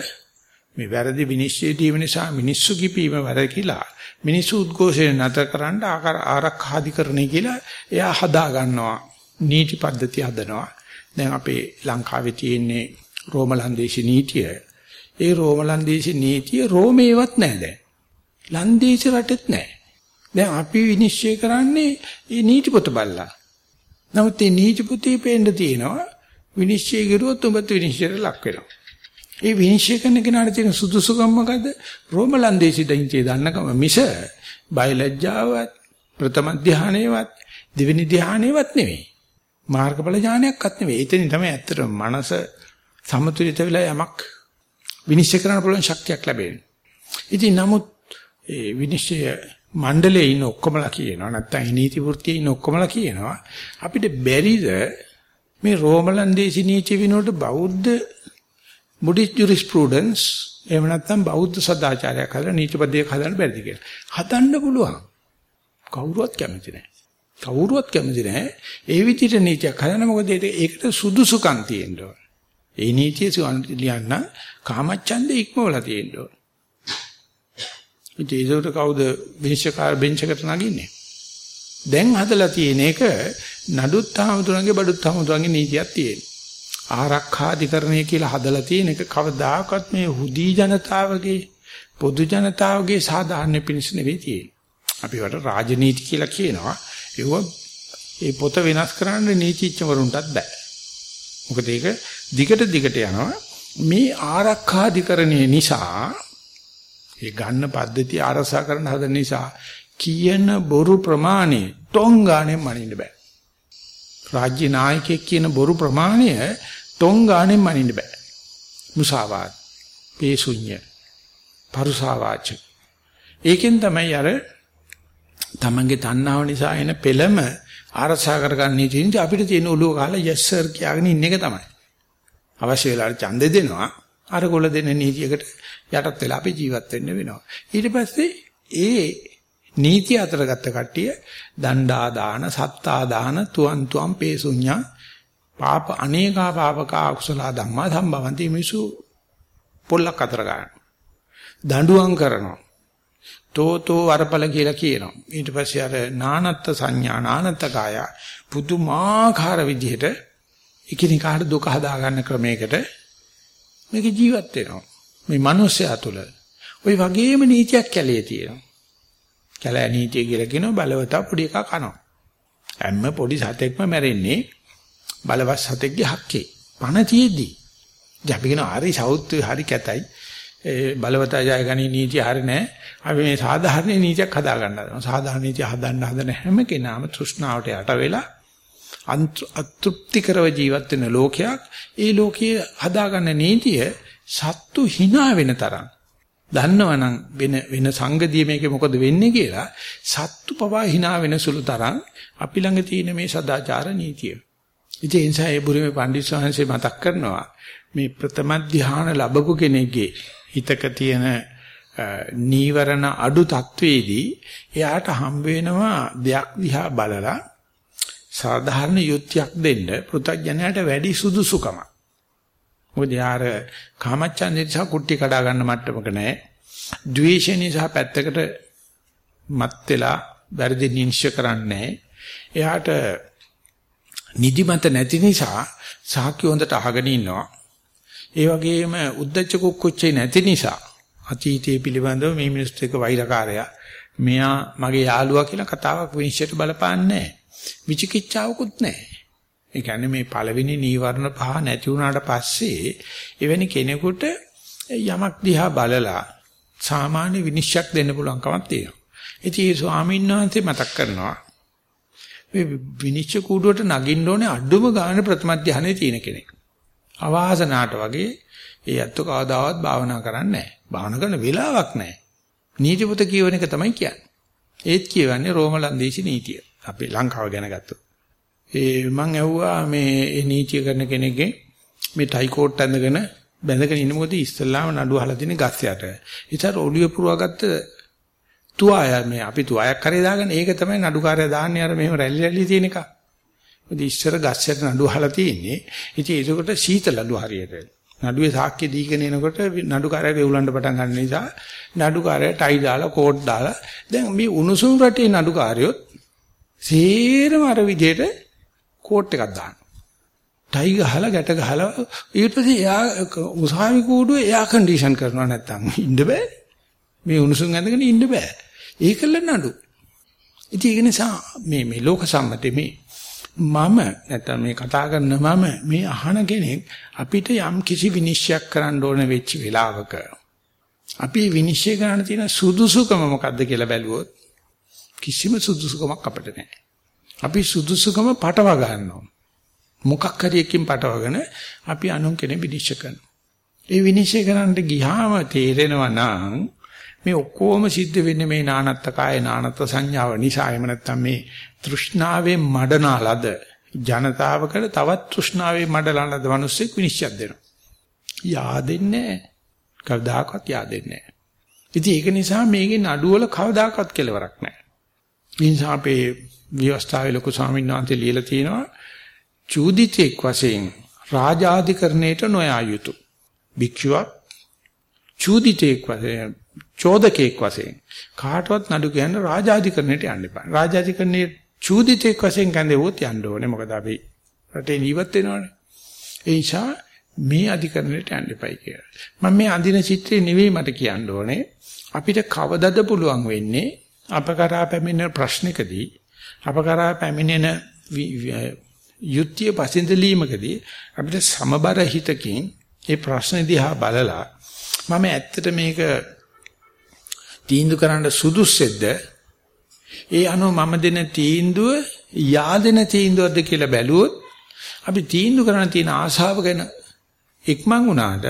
මේ වැරදි විනිශ්චය දීම නිසා මිනිස්සු කිපීම වැරකිලා මිනිස්සු උද්ඝෝෂණය නැතර කරන්න ආරක්ෂාධිකරණය කියලා එයා හදා ගන්නවා. නීති පද්ධති හදනවා. දැන් අපේ ලංකාවේ තියෙන්නේ රෝමලන්දේශි නීතිය. ඒ රෝමලන්දේශි නීතිය රෝමේවත් නැහැ දැන් ලන්දේශ රටෙත් නැහැ දැන් අපි විනිශ්චය කරන්නේ මේ නීති පොත බලලා නමුත් මේ නීති පොතේ පේන්න තියෙනවා විනිශ්චය කරුවොත් ඔබත් විනිශ්චයට ලක් වෙනවා ඒ විනිශ්චය කරන කෙනාට තියෙන සුදුසුකම මොකද? රෝමලන්දේසි දහින්තිය දන්නකම මිස බයලජ්ජාවත් ප්‍රථම ධානයේවත් දෙවෙනි ධානයේවත් නෙවෙයි. මාර්ගඵල ඥානයක්වත් නෙවෙයි. එතනින් තමයි ඇත්තටම මනස සමතුලිත වෙලා යමක් විනිශ්චය කරන්න පුළුවන් ශක්තියක් ලැබෙන්නේ. ඉතින් නමුත් ඒ විනිශ්චය මණ්ඩලයේ ඉන්න ඔක්කොමලා කියනවා නැත්නම් නීති වෘත්තියේ ඉන්න ඔක්කොමලා කියනවා අපිට බැරිද මේ රෝමලන්දේසි නීති විනෝඩ බෞද්ධ බුද්දිස්ට් ජුරිස්ප්‍රූඩන්ස් එහෙම නැත්නම් බෞද්ධ සදාචාරයක් හදලා නීතිපදයක් හදන්න බැරිද කියලා. හදන්න පුළුවන්. කවුරුවත් කැමති නැහැ. කවුරුවත් කැමති නැහැ. ඒ විදිහට නීතියක් හදන්න මොකද ඒකට සුදුසුකම් තියෙන්න ඕන. ඒ නීතිය ලියන්න කාමච්ඡන්දේ ඉක්මවලා තියෙන්න ඕන. ඉතින් ඒකට කවුද විනිශ්චයකාර බෙන්චකට නගින්නේ? දැන් හදලා තියෙන එක නඩුත් හමුදුරන්ගේ බඩුත් හමුදුරන්ගේ නීතියක් තියෙනවා. ආරක්ෂාධිකරණය කියලා හදලා තියෙන එක කවදාකවත් මේ හුදී ජනතාවගේ පොදු ජනතාවගේ සාධාරණ පිණිස නෙවෙයි තියෙන්නේ. අපි වට රාජනීති කියලා කියනවා. ඒව ඒ පොත වෙනස් කරන්න නීතිච්චවරුන්ටත් බෑ. මොකද ඒක දිගට දිගට යනවා. මේ ආරක්ෂාධිකරණය නිසා ඒ ගන්න පද්ධතිය අරසා කරන හදන නිසා කියන බොරු ප්‍රමාණය ටොංගානේ මනින්න බෑ. රාජ්‍ය නායකයෙක් කියන බොරු ප්‍රමාණය ටොං ගානෙන් මනින්න බෑ. මුසාවාද, පේසුඤ්ඤ, පරුසාවාච. ඒකෙන් තමයි අර තමන්ගේ තණ්හාව නිසා එන පෙළම ආරසා කරගන්න නීතිය අපිට තියෙන ඔළුව කාලා yes sir කියලාගෙන ඉන්න එක තමයි. අවශ්‍ය වෙලාවට ඡන්දෙ දෙනවා. අර ගොල්ල දෙන නීතියකට යටත් වෙලා අපි ජීවත් වෙන්න වෙනවා. ඊට පස්සේ ඒ නීතිය අතර ගත්ත කට්ටිය දණ්ඩා දාන, සත්තා දාන, තුවන් තුවන් පේසුඤ්ඤා පාප අනේකා පාපකා අකුසල ධම්මා සම්භවಂತಿ මිසු පොල්ලක් අතර ගන්න. දඬුවම් කරනවා. තෝතෝ වරපල කියලා කියනවා. ඊට පස්සේ අර නානත්ත් සංඥා නානත්ත් කාය පුදුමාකාර විදිහට එකිනෙකාට දුක හදා ගන්න ක්‍රමයකට මේක ජීවත් වෙනවා. මේ මිනිස්සයා තුළ ওই වගේම නීතියක් කැලේ තියෙනවා. කැලෑ නීතිය කියලා කියනවා බලවතා පොඩි එකා කනවා. හැම පොඩි සතෙක්ම මැරෙන්නේ බලවත් සතෙක්ගේ හක්කේ. පණ තියේදී. දැන් අපි කියන හරි සෞත්‍ය හරි කැතයි. ඒ බලවතා ජය ගනි නීතිය හරි නැහැ. අපි මේ සාධාරණ නීතියක් හදා ගන්න හදනවා. සාධාරණ නීතිය හදන්න හදන හැම කෙනාම තෘෂ්ණාවට යට වෙලා අතෘප්තිකරව ජීවත් වෙන ලෝකයක් ඒ ලෝකයේ හදාගන්න නීතිය සත්තු hina වෙන තරම් දන්නවනම් වෙන වෙන සංගතිය මේකේ මොකද වෙන්නේ කියලා සත්තු පවා hina වෙන සුළු තරම් අපි ළඟ තියෙන මේ සදාචාර නීතිය. ඉතින් ඒ නිසා ඒ බුරුමේ පණ්ඩිත ස්වාමීන් මතක් කරනවා මේ ප්‍රථම ධ්‍යාන ලැබපු කෙනෙක්ගේ හිතක තියෙන නීවරණ අඩු තත්වේදී එයාට හම්බ වෙනවා දෙයක් දිහා බලලා සාධාරණ යුක්තියක් දෙන්න පෘථග්ජනයාට වැඩි සුදුසුකමක්. මොකද යාර කාමච්ඡන්දේ නිසා කුට්ටි කඩා ගන්න මට්ටමක නැහැ. ද්වේෂය නිසා පැත්තකට මත් වෙලා වැරදි නිශ්චය කරන්නේ එයාට නිදිමත නැති නිසා සාක්‍ය හොඳට අහගෙන ඉන්නවා. ඒ වගේම උද්දච්ච කුක්කුච්චේ නැති නිසා අතීතයේ පිළිබඳව මේ මිනිස්සු එක්ක වෛරකාරයා මෙයා මගේ යාළුවා කියලා කතාවක් විනිශ්චයට බලපාන්නේ නැහැ. විචිකිච්ඡාවකුත් නැහැ. ඒ කියන්නේ මේ පළවෙනි නීවරණ පහ නැති වුණාට පස්සේ එවැනි කෙනෙකුට යමක් දිහා බලලා සාමාන්‍ය විනිශ්චයක් දෙන්න පුළුවන් කමක් තියෙනවා. ඉතින් ඒ ස්වාමීන් වහන්සේ මතක් කරනවා මේ විනිශ්චය කූඩුවට නගින්න ඕනේ අඩුම ගාන ප්‍රථම ධානයේ තියෙන කෙනෙක්. අවාසනාවට වගේ ඒ අත්තු කවදාවත් භාවනා කරන්නේ නැහැ. භාවනා කරන වෙලාවක් නැහැ. නීතිපොත කියවන එක තමයි කියන්නේ. ඒත් කියවන්නේ රෝම ලන්දේසි නීතිය. අපි ලංකාව ගැන ගත්තොත්. ඒ මං ඇහුවා මේ ඒ නීතිය කරන කෙනෙක්ගෙන් මේ ටයි කෝට් ඇඳගෙන බැඳගෙන ඉන්න මොකද ඉස්සල්ලාම නඩුව අහලා තියෙන ගස් යට. ඒතර ඔළුවේ පුරවාගත්ත තුවාය මේ අපි තුවායක් කරේ දාගෙන ඒක තමයි නඩුකාරයා දාන්නේ අර මෙහෙම රැලි රැලි තියෙන එක. මොකද ඉස්සර ගස් යට නඩුව අහලා තියෙන්නේ. ඉතින් ඒකට සීතලලු හරියට. නඩුවේ සාක්ෂි දීගෙන එනකොට නඩුකාරයා වෙවුලන්න පටන් ගන්න නිසා නඩුකාරයා ටයි දාලා කෝට් දාලා දැන් මේ උණුසුම් රටේ නඩුකාරයොත් සේරම අර විදිහට කෝට් එකක් දානවා. ටයි ගහලා ගැට ගහලා ඊට පස්සේ එයා උසාවි කූඩුව එයා කන්ඩිෂන් කරනවා නැත්තම් ඉන්න බෑ. මේ උණුසුම් ඇඳගෙන ඉන්න බෑ. ඒකල නඩු. ඉතින් ඒක නිසා මේ මේ ලෝක සම්මතේ මේ මම නැත්නම් මේ කතා කරන මම මේ අහන කෙනෙක් අපිට යම් කිසි විනිශ්චයක් කරන්න ඕන වෙච්ච වෙලාවක අපි විනිශ්චය කරන්න තියෙන සුදුසුකම මොකද්ද කියලා බැලුවොත් කිසිම සුදුසුකමක් අපිට නැහැ. අපි සුදුසුකම පටව ගන්නවා. මොකක් හරි එකකින් පටවගෙන අපි අනුන් කෙනෙක් විනිශ්චය කරනවා. ඒ විනිශ්චය කරන්න ගියාම තේරෙනවා නම් මේ ඔක්කොම සිද්ධ වෙන්නේ මේ නානත්ත කාය නානත්ත සංඥාව නිසා එහෙම නැත්නම් මේ තෘෂ්ණාවේ මඩනාලද ජනතාවකට තවත් තෘෂ්ණාවේ මඩලනද මිනිස්සෙක් විනිශ්චයක් දෙනවා. yaadෙන්නේ නැහැ. කවදාකවත් yaadෙන්නේ නැහැ. ඉතින් ඒක නිසා මේකේ නඩුවල කවදාකවත් කෙලවරක් නැහැ. ඒ නිසා අපේ විවස්ථාවේ ලොකු ස්වාමීන් වහන්සේ ලියලා තියෙනවා චූදිතෙක් වශයෙන් රාජාධිකරණයට නොයා යුතුය. භික්ෂුවක් චූදිතෙක් වශයෙන් චෝදකෙක් වශයෙන් කාටවත් නඩු කියන්න රාජාධිකරණයට යන්න එපා. රාජාධිකරණයේ චූදිතෙක් වශයෙන් කැඳෙවොත් යන්න ඕනේ. මොකද අපි රටේ ජීවත් වෙනවනේ. ඒ නිසා මේ අධිකරණයට යන්න එපයි කියලා. මම මේ අඳින චිත්‍රේ නෙවෙයි මට කියන්න ඕනේ. අපිට කවදද පුළුවන් වෙන්නේ අපකරා පැමිණෙන ප්‍රශ්නකදී අපකරා පැමිණෙන යුක්තිය පසින්දලීමකදී අපිට සමබර හිතකින් ඒ ප්‍රශ්න දිහා බලලා මම ඇත්තට මේක තීන්දුව කරන්න සුදුස්සෙද්ද ඒ අනුව මම දෙන තීන්දුව yaadෙන තීන්දුවක්ද කියලා බැලුවොත් අපි තීන්දුව කරන්න තියෙන ආශාව ගැන ඉක්මන් වුණාට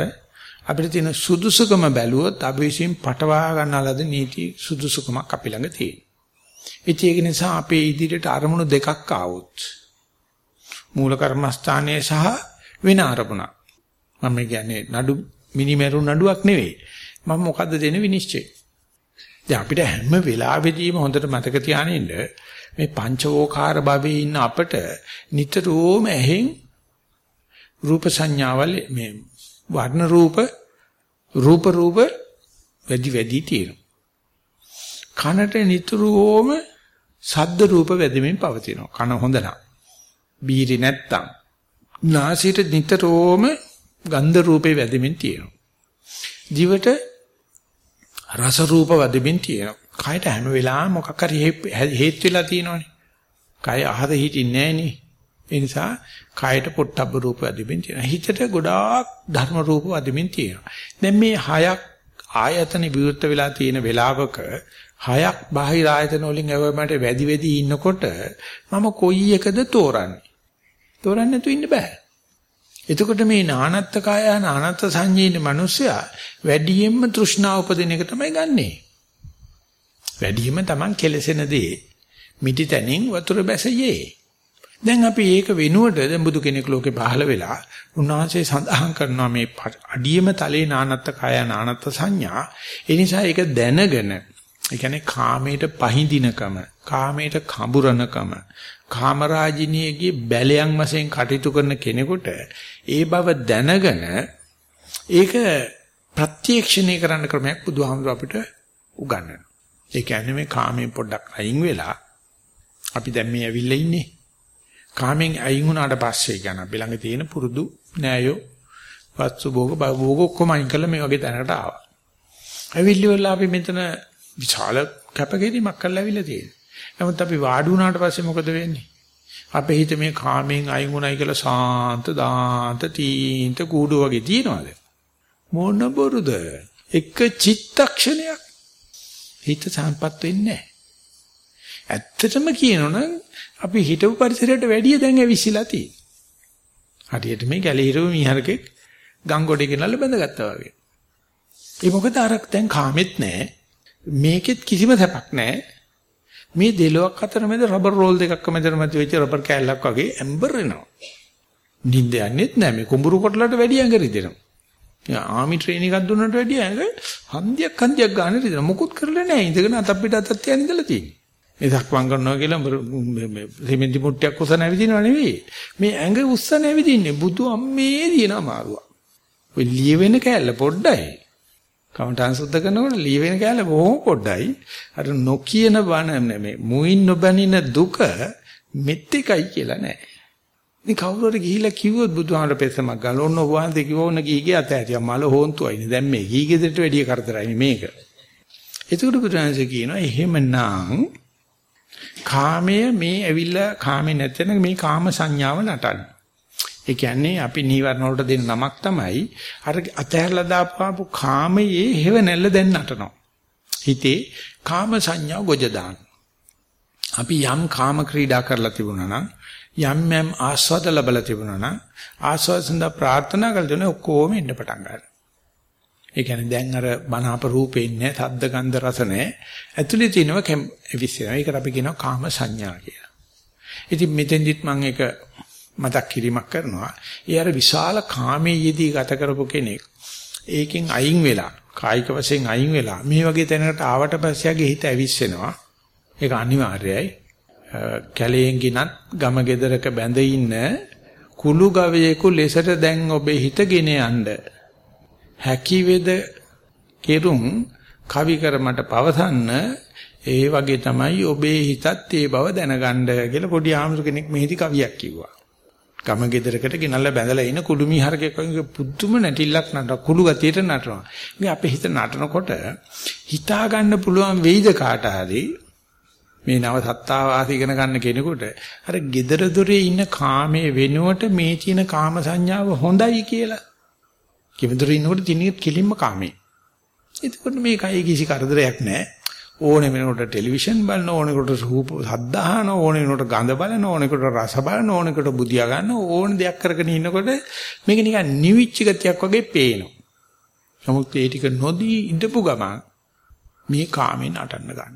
අපිට තියෙන සුදුසුකම බැලුවොත් අපි විසින් පටවා ගන්නලද නීති සුදුසුකමක් අපි ළඟ තියෙනවා. ඒක නිසා අපේ ඉදිරියට අරමුණු දෙකක් ආවොත් මූල කර්මස්ථානයේ සහ වෙන අරමුණක්. මම කියන්නේ නඩු මිනිමෙරු නඩුවක් නෙවෙයි. මම මොකද්ද දෙන විනිශ්චය? දැන් අපිට හැම වෙලාවෙදීම හොඳට මතක තියාගෙන මේ පංචවෝකාර භවයේ ඉන්න අපට නිතරම ඇහෙන් රූප සංඥාවල් මේ වර්ණ රූප රූප රූප වැඩි වැඩි තියෙනවා. කනට නිතරම ශබ්ද රූප වැදෙමින් පවතිනවා. කන හොඳ නම්. බීරි නැත්තම්. නාසයට නිතරම ගන්ධ රූපේ වැදෙමින් තියෙනවා. දිවට රස රූප වැදෙමින් තියෙනවා. කයට හැම වෙලාවෙම මොකක් හරි හේත් වෙලා තියෙනවනේ. කය අහද හිටින්නේ නැහනේ. ඒ නිසා කයට පොට්ටබ්බ රූප වැදෙමින් තියෙනවා. හිතට ගොඩාක් ධර්ම රූප වැදෙමින් තියෙනවා. දැන් මේ හයක් ආයතන විවෘත වෙලා තියෙන වෙලාවක හයක් බාහිර ආයතන වලින් ඇවමට වැඩි වැඩි ඉන්නකොට මම කොයි එකද තෝරන්නේ? තෝරන්න නැතුව ඉන්න බෑ. එතකොට මේ නානත්ත් කාය නානත්ත් සංජීන මිනිස්සයා වැඩියෙන්ම තෘෂ්ණාව උපදින එක තමයි ගන්නෙ. වැඩියෙන්ම Taman කෙලසෙන දේ මිටි තැනින් වතුර බැසයේ. දැන් අපි ඒක වෙනුවට දැන් බුදු කෙනෙක් ලෝකේ පහළ වෙලා උන්වහන්සේ සඳහන් කරනවා මේ අඩියම තලේ නානත්ත් කාය නානත්ත් සංඥා. ඒ නිසා ඒක දැනගෙන ඒ කියන්නේ කාමයට පහඳිනකම, කාමයට කඹරනකම, කාමරාජිනියගේ බැලයන් වශයෙන් කටයුතු කරන කෙනෙකුට ඒ බව දැනගෙන ඒක ප්‍රත්‍යක්ෂණය කරන්න ක්‍රමයක් බුදුහාමුදුර අපිට උගන්වනවා. ඒ කියන්නේ මේ කාමයෙන් පොඩ්ඩක් අයින් වෙලා අපි දැන් මේ ඇවිල්ලා ඉන්නේ. කාමෙන් අයින් වුණාට පස්සේ කියන අපි ළඟ තියෙන පුරුදු නෑයෝ වස්තු භෝග භෝග ඔක්කොම අයින් කළා මේ වගේ තැනකට ආවා. ඇවිල්ලි වල අපි මෙතන විශාල කැපකිරීමක් කරලා ඇවිල්ලා තියෙනවා. නමුත් අපි වාඩි වුණාට පස්සේ මොකද වෙන්නේ? අපේ හිත මේ කාමෙන් අයින් වුණයි කියලා සාන්ත දාන්ත තීන්ත කූඩු වගේ තියනවාද? මොන බොරුද? එක චිත්තක්ෂණයක් හිත සම්පත් වෙන්නේ නැහැ. ඇත්තටම කියනොනම් අපි හිතපු පරිසරයට වැඩිය දැන් ඇවිස්සලා තියෙන්නේ. හරියට මේ ගැලේ හිරව මීහරකෙක් ගංගොඩේ ගෙනල්ලා බැඳගත්තා වගේ. ඒ මොකද අර දැන් කාමෙත් නැහැ. මේකෙත් කිසිම සැපක් නැහැ. මේ දෙලොක් අතර මැද රබර් රෝල් දෙකක් මැදට මැද වෙච්ච රබර් කෑල්ලක් වගේ ඇම්බර් වෙනවා. නිින්ද යන්නේත් නැහැ මේ කුඹුරු කොටලට වැඩි ඇඟ රිදෙනවා. යා ආමි ට්‍රේනින් එකක් දුන්නාට වැඩි ඇඟ හන්දියක් හන්දියක් ගන්න රිදෙනවා. මොකුත් කරලා නැහැ. ඉඳගෙන අතක් පිට අතක් තියන් ඉඳලා තියෙන්නේ. මේ දක්වම් කරනවා කියලා මේ සිමෙන්ති මුට්ටියක් උසන ඇවිදිනව නෙවෙයි. මේ ඇඟ උස්සන ඇවිදින්නේ බුදු අම්මේ දින අමාරුවක්. ඔය ලියවෙන කෑල්ල පොඩ්ඩයි. කමඨාන් සුද්ධ කරනකොට ලියවෙන කෑල්ල බොහොම පොඩ්ඩයි. අර නොකියන බණ මේ මුයින් නොබැනින දුක මෙත් එකයි කියලා නෑ. ඉතින් කවුරු හරි ගිහිල්ලා කිව්වොත් බුදුහාමර පෙස්සමක් ගන්න ඕන වහන්සේ කිව්වොන ගිහිගේ අතෑරිය මල හොන්තුයිනේ. දැන් මේ ගිහිගේ දෙට වැඩිය කරදරයි මේක. එතකොට බුදුහාමසේ කියනවා එහෙමනම් කාමය මේ ඇවිල්ලා කාමේ නැතන මේ කාම සංඥාව නටන්නේ. ඒ කියන්නේ අපි නීවරණ වලට දෙන නමක් තමයි අර අතහැරලා දාපු කාමයේ හේව නැල්ල දැන් නටනවා. හිතේ කාම සංඥා ගොජ දාන. අපි යම් කාම ක්‍රීඩා කරලා තිබුණා නම් යම් යම් ආස්වාද ලැබලා තිබුණා නම් ආස්වාද සඳහා ප්‍රාර්ථනා කළ දෙන ඔක්කොම එන්න පටන් ගන්නවා. ඒ කියන්නේ දැන් අර මනාප රූපේ ඉන්නේ සද්ද ගන්ධ රස නැහැ. ඇතුලේ තියෙනවා විශ්සය. ඒකට අපි කියනවා කාම සංඥා කියලා. ඉතින් මෙතෙන්දිත් මම ඒක මතක් කිරීමක් කරනවා. ඒ අර විශාල කාමයේ යෙදී ගත කරපු කෙනෙක් ඒකෙන් අයින් වෙලා කායික වශයෙන් අයින් වෙලා මේ වගේ තැනකට ආවට පස්සේ යගේ හිත ඇවිස්සෙනවා. ඒක අනිවාර්යයි. කැලයෙන් ගිනත් ගම ගෙදරක බැඳ ඉන්න කුළු ගවයෙකු ලෙසට දැන් ඔබේ හිතගෙන යන්න හැකි වේද කෙරුම් කවි කර මට පවසන්න ඒ වගේ තමයි ඔබේ හිතත් ඒ බව දැනගන්න කියලා පොඩි ආමසු කෙනෙක් මෙහිදී කවියක් කිව්වා. ගම ගෙදරකට ගෙනල්ලා බැඳලා ඉන කුළුමි හරකෙක් වගේ පුදුම නැටිල්ලක් නටන කුළු ගතියට නටනවා. මේ අපේ හිත නටනකොට හිතා ගන්න පුළුවන් වෙයිද කාට හරි මේ නව සත්තාව ආසි ඉගෙන ගන්න කෙනෙකුට අර gedara dore ඉන්න කාමයේ වෙනුවට මේ තියෙන කාම සංඥාව හොඳයි කියලා. කිවිඳුර ඉන්නකොට තිනියත් කිලින්ම කාමේ. එතකොට මේ කයි කිසි කරදරයක් නැහැ. ඕනෙ වෙනකොට ටෙලිවිෂන් බලන ඕනෙකට රූප සද්ද අහන ඕනෙ වෙනකොට ගඳ බලන ඕනෙකට රස බලන ඕනෙකට බුදියා ගන්න ඕන දෙයක් කරගෙන ඉන්නකොට මේක නිකන් නිවිච්ච ගතියක් වගේ පේනවා. නමුත් ඒ ටික නොදී ඉඳපු ගමන් මේ කාමෙන් අටන්න ගන්න.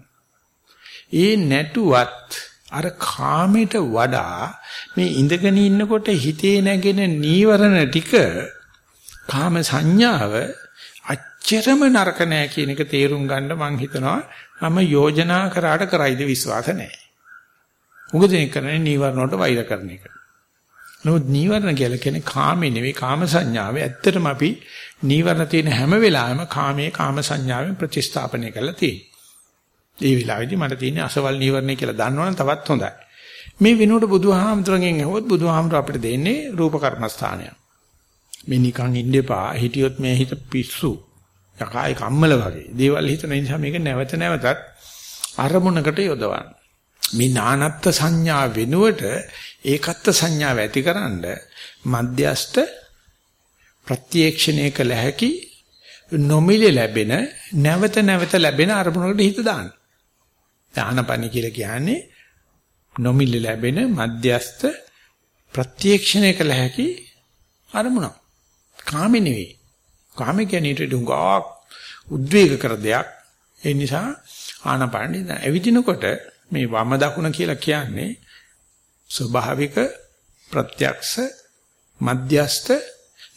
ඒ නැටුවත් අර කාමයට වඩා මේ ඉඳගෙන ඉන්නකොට හිතේ නැගෙන නීවරණ ටික කාම සංඥාව අච්චරම නරක නෑ කියන එක තේරුම් ගන්න මම හිතනවා මම යෝජනා කරාට කරයිද විශ්වාස නැහැ. මොකද මේ කරන්නේ නීවරණ වලට වෛර කරන එක. නමුත් නීවරණ කියලා කියන්නේ කාමේ නෙවෙයි කාම සංඥාවේ. ඇත්තටම අපි නීවරණ තියෙන හැම වෙලාවෙම කාමයේ කාම සංඥාවෙන් ප්‍රතිස්ථාපනය කරලා තියෙනවා. ඒ වෙලාවේදී මට තියෙන අසවල් නීවරණය කියලා දන්නවනම් තවත් හොඳයි. මේ විනෝඩ බුදුහාමුදුරගෙන් ඇහුවොත් බුදුහාමුදුර අපිට දෙන්නේ රූප කර්මස්ථානය. මේ නිකන් ඉන්න එපා. හිටියොත් මේ හිත පිස්සු. යකායි කම්මල වගේ. දේවල් හිතන නිසා මේක නැවත නැවතත් අරමුණකට යොදවන්න. මේ නානත්ත් සංඥා වෙනුවට ඒකත්ත් සංඥාව ඇතිකරනද මධ්‍යස්ත ප්‍රත්‍යක්ෂණය කළ හැකි නොමිලේ ලැබෙන නැවත නැවත ලැබෙන අරමුණකට හිත දාන්න. දානපනි කියලා කියන්නේ නොමිලේ ලැබෙන මධ්‍යස්ත ප්‍රත්‍යක්ෂණය කළ හැකි අරමුණක්. කාමේ නෙවෙයි. කාමේ කියන්නේ ඊට දුඟා උද්වේග කර දෙයක්. ඒ නිසා ආනපානෙ ඇවිදිනකොට මේ වම දකුණ කියලා කියන්නේ ස්වභාවික ප්‍රත්‍යක්ෂ මධ්‍යස්ත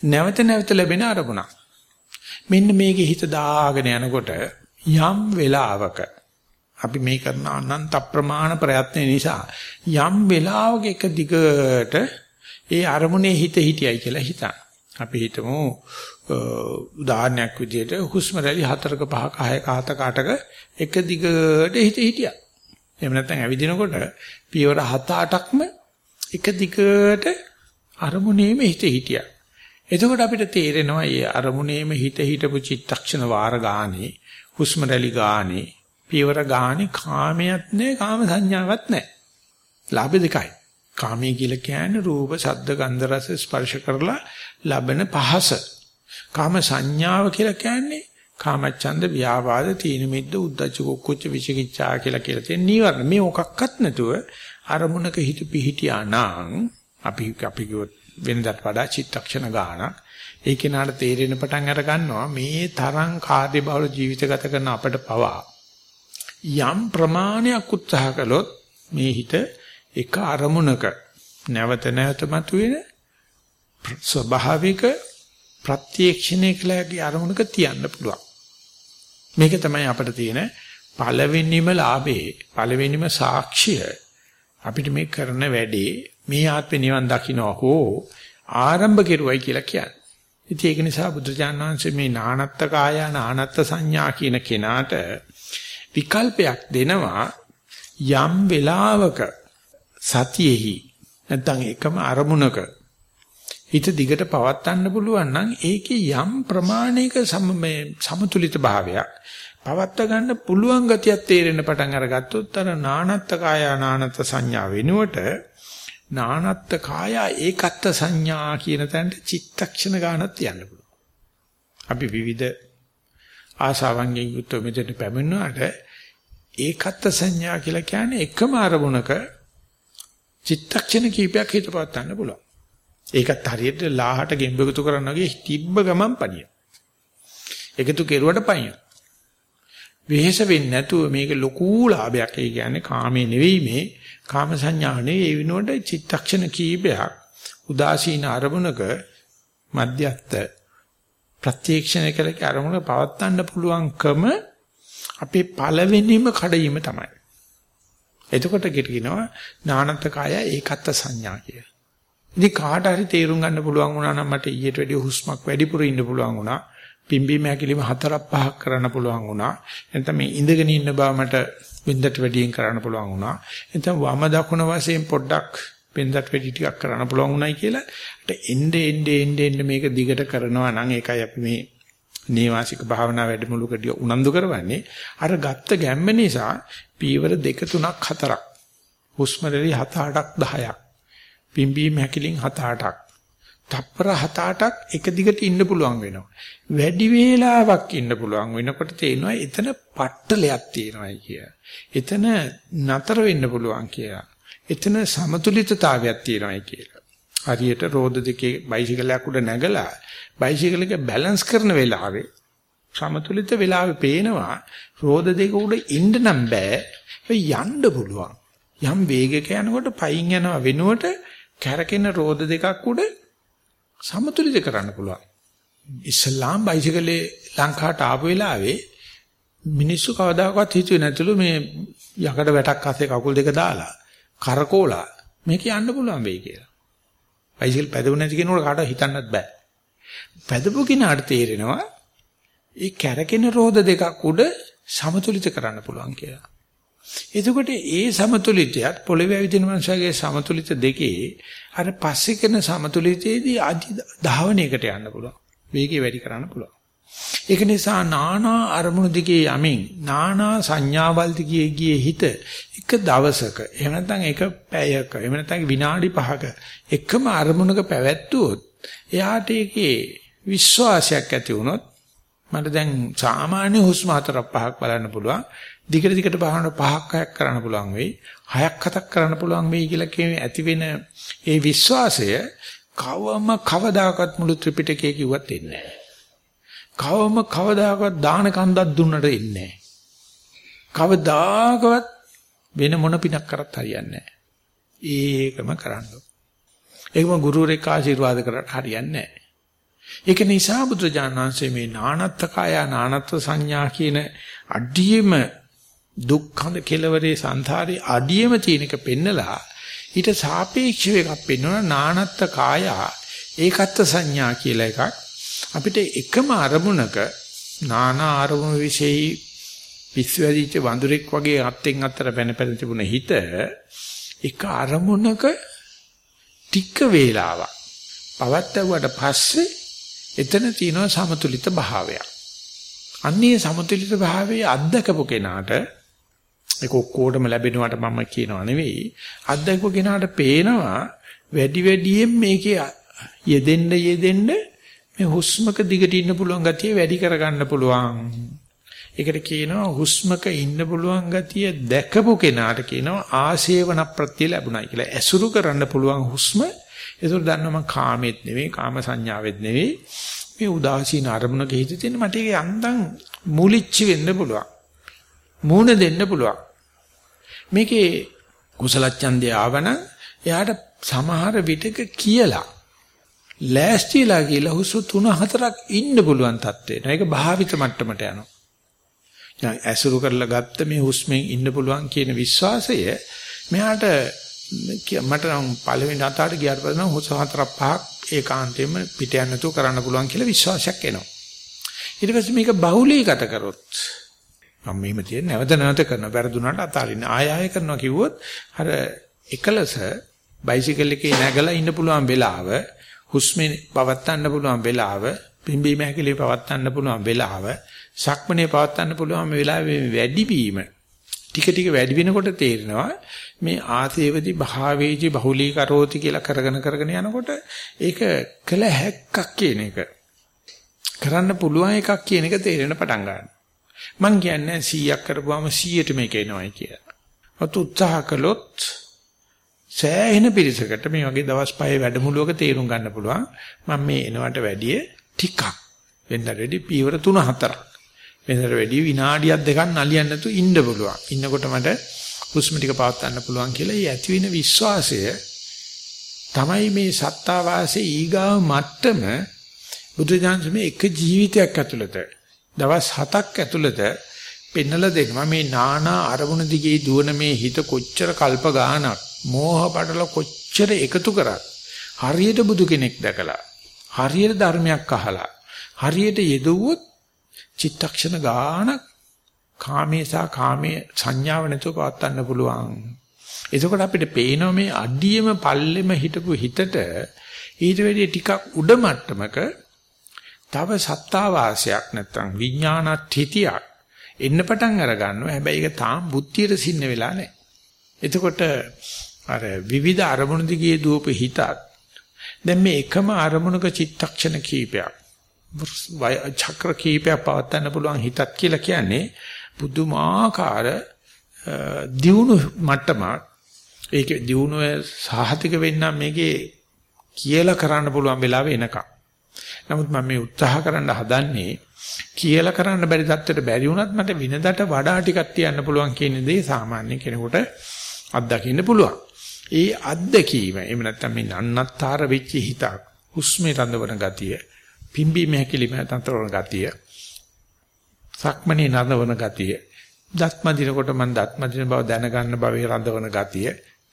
නැවත නැවත ලැබෙන අරමුණක්. මෙන්න මේකේ හිත දාගෙන යනකොට යම් වෙලාවක අපි මේ කරන අනන්ත ප්‍රමාණ ප්‍රයත්න නිසා යම් වෙලාවක එක දිගට ඒ අරමුණේ හිත හිටියයි කියලා හිතන්න. අපි හිතමු උදාහරණයක් විදිහට හුස්ම රැලි 4ක 5ක 6ක 7ක 8ක එක දිගට හිත හිටියා. එහෙම නැත්නම් ඇවිදිනකොට පියවර 7-8ක්ම එක දිගට අරමුණේම හිත හිටියා. එතකොට අපිට තේරෙනවා මේ අරමුණේම හිත හිටපු චිත්තක්ෂණ වාර ගානේ හුස්ම රැලි ගානේ පියවර ගානේ කාමයක් නැහැ කාම සංඥාවක් නැහැ. ලාභ දෙකයි. කාමයේ කියලා කියන්නේ රූප, ශබ්ද, ගන්ධ, රස ස්පර්ශ කරලා ලබන පහස. කාම සංඥාව කියලා කියන්නේ කාමච්ඡන්ද, ව්‍යාපාද, තීන මිද්ද, උද්ධච්ච, කුච්ච, විචිකිච්ඡා කියලා කියලා තියෙන නීවරණ. මේ මොකක්වත් නැතුව අරමුණක හිත පිහිටියා නම් අපි අපි වෙනදට වඩා චිත්තක්ෂණ ගානක් ඒ කෙනාට තේරෙන පටන් අර ගන්නවා මේ තරම් කාර්ය බහුල ජීවිත ගත කරන අපට පවා යම් ප්‍රමාණයක් උත්සාහ කළොත් මේ හිත එක අරමුණක නැවත නැවත මතුවෙන ස්වභාවික ප්‍රත්‍යක්ෂණය කළගේ අරමුණක තියන්න පුළුවන්. මේක තමයි අපිට තියෙන පළවෙනිම ලාභේ පළවෙනිම සාක්ෂිය අපිට මේ කරන වැඩේ මේ ආත්මේ නිවන් දකින්න හෝ ආරම්භ කෙරුවයි කියලා කියන්නේ. ඉතින් ඒක නිසා බුදුජාණන් වහන්සේ මේ නානත්ත කාය නානත්ත සංඥා කියන කෙනාට විකල්පයක් දෙනවා යම් වෙලාවක සතියෙහි නැත්නම් එකම අරමුණක හිත දිගට පවත්වන්න පුළුවන් නම් ඒකේ යම් ප්‍රමාණයක සමතුලිත භාවයක් පවත්ව ගන්න පුළුවන් ගතියක් තේරෙන්න පටන් අරගත්තොත් අර නානත්ත කාය නානත්ත සංඥා වෙනුවට නානත්ත කාය ඒකත්ත සංඥා කියන තැනට චිත්තක්ෂණ ගන්නත් යන්න පුළුවන්. අපි විවිධ ආශාවන්ගෙන් යුක්ත මෙතන පැමිණුණාට ඒකත්ත සංඥා කියලා කියන්නේ එකම අරමුණක චිත්තක්ෂණ කීපයක් හිත පවත්වන්න පුළුවන්. ඒකත් හරියට ලාහට ගෙම්බෙකුතු කරනවා වගේ තිබ්බ ගමන් පණිය. එකතු කෙරුවට පයින්. වෙහෙස වෙන්නේ නැතුව මේක ලොකු ලාභයක්. ඒ කියන්නේ කාමේ නෙවෙයි මේ කාම සංඥා නෙවෙයි ඒ විනෝඩ චිත්තක්ෂණ කීපයක් උදාසීන අරමුණක මධ්‍යස්ත ප්‍රත්‍යක්ෂණ කළ අරමුණ පවත්වන්න පුළුවන්කම අපේ පළවෙනිම කඩීම තමයි. එතකොට කියනවා නානත් කාය ඒකත්ත සංඥා කිය. ඉතින් කාට හරි තේරුම් ගන්න පුළුවන් වුණා නම් මට ඊට වැඩිය හුස්මක් වැඩිපුර ඉන්න පුළුවන් වුණා. පිම්බීම හැකිලිම හතරක් පහක් කරන්න පුළුවන් වුණා. එතන මේ ඉඳගෙන ඉන්න බව මට වෙන්දට වැඩියෙන් කරන්න පුළුවන් වුණා. එතන වම දකුණ වශයෙන් පොඩ්ඩක් වෙන්දට වැඩි ටිකක් කරන්න පුළුවන් වුණයි කියලා එnde ende ende ende මේක දිගට කරනවා නම් ඒකයි අපි මේ නේවාසික භාවනා වැඩමුළුකදී උනන්දු කරවන්නේ අර ගත්ත ගැම්ම නිසා පීවර දෙක තුනක් හතරක් හුස්ම රැලි 7 8ක් 10ක් පිම්බීම හැකිලින් 7 8ක් තප්පර 7 8ක් එක දිගට ඉන්න පුළුවන් වෙනවා වැඩි වේලාවක් ඉන්න පුළුවන් වෙනකොට තේනවා එතන පට්ටලයක් තියෙනවායි කිය. එතන නතර වෙන්න පුළුවන් කියලා. එතන සමතුලිතතාවයක් තියෙනවායි කියලා. හරියට රෝද දෙකේ බයිසිකලයක් උඩ නැගලා බයිසිකල් එක බැලන්ස් කරන වෙලාවේ සමතුලිත වෙලාවේ පේනවා රෝද දෙක උඩ ඉන්න නම් බෑ යන්න පුළුවන් යම් වේගයක යනකොට පයින් යනවා වෙනුවට කැරකෙන රෝද දෙකක් උඩ සමතුලිත කරන්න පුළුවන් ඉස්ලාම් බයිසිකලේ ලංකාවට ආපු වෙලාවේ මිනිස්සු කවදාකවත් හිතුවේ නැතිලු මේ යකඩ වැටක් අස්සේ කකුල් දෙක දාලා කරකෝලා මේක යන්න පුළුවන් වෙයි කියලා. බයිසිකල් පැදුනේ නැති කෙනෙකුට කාටවත් හිතන්නත් බෑ. පැදපු කිනාට තේරෙනවා ඒ කැරකෙන රෝද දෙකක් උඩ සමතුලිත කරන්න පුළුවන් කියලා. එතකොට ඒ සමතුලිතයත් පොළවේ ඇවිදින මනුස්සයගේ සමතුලිත දෙකේ අර පස්සේ කරන සමතුලිතයේදී අදි ධාවනයකට යන්න පුළුවන්. වේගය වැඩි කරන්න පුළුවන්. ඒක නිසා නානා අරමුණු දිගේ යමින් නානා සංඥාවල් දිගේ ගියේ හිත එක දවසක එහෙම නැත්නම් එක පැයක එහෙම නැත්නම් විනාඩි 5ක එකම අරමුණක පැවැත්වුවොත් එයාට ඒකේ විශ්වාසයක් ඇති වුණොත් මට දැන් සාමාන්‍ය හුස්ම හතරක් පහක් බලන්න පුළුවන්. දිගට දිගට බලන පහක් හයක් කරන්න පුළුවන් වෙයි. හයක් හතක් කරන්න පුළුවන් වෙයි කියලා කියන්නේ ඇති වෙන ඒ විශ්වාසය කවම කවදාකවත් මුළු ත්‍රිපිටකයේ කිව්වත් එන්නේ නැහැ. කවම කවදාකවත් දාන කන්දක් දුන්නට එන්නේ නැහැ. කවදාකවත් වෙන මොන පිනක් කරත් හරියන්නේ නැහැ. ඒකම කරන්න. ඒකම ගුරුවරයෙක් ආශිර්වාද කරලා හරියන්නේ නැහැ. ඒක නිසා බුදුජානනාංශයේ මේ නානත්තකය නානත්ව සංඥා කියන අඩියම දුක්ඛඳ කෙලවරේ සංසාරේ අඩියම තියෙනක පෙන්නලා ඊට සාපේක්ෂව එකක් පෙන්වනවා නානත්ත කාය ඒකත්ත සංඥා කියලා එකක්. අපිට එකම අරමුණක නානා අරමුණු વિશેයි පිස්සු වැදිච්ච වඳුරෙක් වගේ අත්ෙන් අතර පැන පැන තිබුණ හිත එක අරමුණක ටික වේලාවක්. පවත්වුවට පස්සේ එතන තියෙනවා සමතුලිත භාවයක්. අන්නේ සමතුලිත භාවයේ අත්දකපු කෙනාට ඒක ඔක්කොටම ලැබෙනවට මම කියනවා නෙවෙයි. අත්දකපු කෙනාට පේනවා වැඩි වැඩියෙන් මේකේ යෙදෙන්න යෙදෙන්න මේ හුස්මක දිගට ඉන්න පුළුවන් ගතිය වැඩි කරගන්න පුළුවන්. ඒකට කියනවා හුස්මක ඉන්න පුළුවන් ගතිය දැකපු කෙනාට කියනවා ආශේවන ප්‍රත්‍ය ලැබුණයි කියලා. ඇසුරු කරන්න පුළුවන් හුස්ම. ඒතර දන්නවා මම කාමෙත් නෙවෙයි කාම සංඥාවෙත් නෙවෙයි. මේ උදාසීන අරමුණක හිත තියෙන මට ඒක යන්තම් මූලිච්ච වෙන්න පුළුවන්. මූණ දෙන්න පුළුවන්. මේකේ කුසල ඡන්දය ආවන එයාට සමහර විටක කියලා ලෑස්තිලා කියලා හුස්ම 3 4ක් ඉන්න පුළුවන් තත්ත්වේ. ඒක භාවිත මට්ටමට යනවා. දැන් ඇසුරු කරලා ගත්ත මේ හුස්මෙන් ඉන්න පුළුවන් කියන විශ්වාසය මෙයාට මට නම් පළවෙනි අතාට ගියාට පස්සේ නම් හුස්ම හතරක් පහක් ඒකාන්තයෙන්ම පිට යන්න නැතුව කරන්න පුළුවන් කියලා විශ්වාසයක් එනවා. ඊට පස්සේ මේක බහුලීගත කරොත් මම මෙහෙම තියෙන නැවත නැවත කරන වැරදුනට අතාරින්න. ආය ආය කරනවා කිව්වොත් අර එකලස බයිසිකල් එකේ නැගලා ඉන්න පුළුවන් වෙලාව හුස්මේ පවත්තන්න පුළුවන් වෙලාව පිම්බීම හැකිලි පවත්තන්න පුළුවන් වෙලාව සක්මනේ පවත්තන්න පුළුවන් වෙලාවේ වැඩි වීම ටික ටික වැඩි වෙනකොට තේරෙනවා මේ ආසේවති භාවේජි බහුලී කරෝති කියලා කරගෙන කරගෙන යනකොට ඒක කළ හැක්කක් කියන එක. කරන්න පුළුවන් එකක් කියන එක තේරෙන පටන් ගන්නවා. මං කියන්නේ 100ක් කරපුවාම 100ට මේක එනවයි කියලා. ඔත් උත්සාහ කළොත් සෑහෙන පිරිසකට මේ වගේ දවස් 5 වැඩමුළුවක තේරුම් ගන්න පුළුවන්. මම මේ එනවට වැඩිය ටිකක් වෙන්න රෙඩි පීවර 3 4ක්. වෙනතර වැඩිය විනාඩියක් දෙකක් නලියන්න නැතු ඉන්න පුළුවන්. ඉන්නකොට මට හුස්ම ටික පවත් ගන්න පුළුවන් කියලා ඒ ඇති වෙන විශ්වාසය තමයි මේ සත්තා වාසේ ඊගාව මට්ටම බුදුජානක මේ එක ජීවිතයක් ඇතුළත දවස් 7ක් ඇතුළත පෙන්නලා දෙනවා මේ නානා අරමුණ දිගේ දුවන මේ හිත කොච්චර කල්ප ගානක් මෝහ පටල කොච්චර එකතු කරත් හරියට බුදු කෙනෙක් දැකලා හරියට ධර්මයක් අහලා හරියට යෙදුවොත් චිත්තක්ෂණ ගානක් කාමේ සහ කාමයේ සංඥාව නැතුව පවත්වන්න පුළුවන්. එතකොට අපිට පේනවා මේ අඩියම පල්ලෙම හිටපු හිතට ඊට වැඩිය ටිකක් උඩ මට්ටමක තව සත්තා වාසයක් නැත්තම් විඥානත්ථිතියක් එන්න පටන් අර ගන්නවා. හැබැයි ඒක තාම බුද්ධියට සින්න වෙලා නැහැ. එතකොට අර විවිධ අරමුණු දිගේ දුවපු හිතත් දැන් මේ එකම අරමුණක චිත්තක්ෂණ කීපයක් චක්‍ර කීපයක් පවත්වන්න පුළුවන් හිතක් කියලා කියන්නේ පුදුමාකාර දියුණු මට්ටමක් ඒක දියුණුව සාහතික වෙන්නම් මේකේ කියලා කරන්න පුළුවන් වෙලාව එනකම්. නමුත් මම මේ උත්සාහ කරන්න හදන්නේ කියලා කරන්න බැරි තත්ත්වයට බැරි වුණත් මට විනදට වඩා ටිකක් තියන්න පුළුවන් කියන දේ සාමාන්‍ය කෙනෙකුට අත්දකින්න පුළුවන්. ඒ අත්දැකීම එහෙම නැත්නම් මේ නන්නත්තර වෙච්ච හිතක් හුස්මේ රඳවන ගතිය, පිම්බීම හැකිලිම තන්ත්‍රවන ගතිය, සක්මණේ නරවන ගතිය. දත්ම දිනකොට මම දත්ම දින බව දැනගන්න භවයේ රඳවන ගතිය.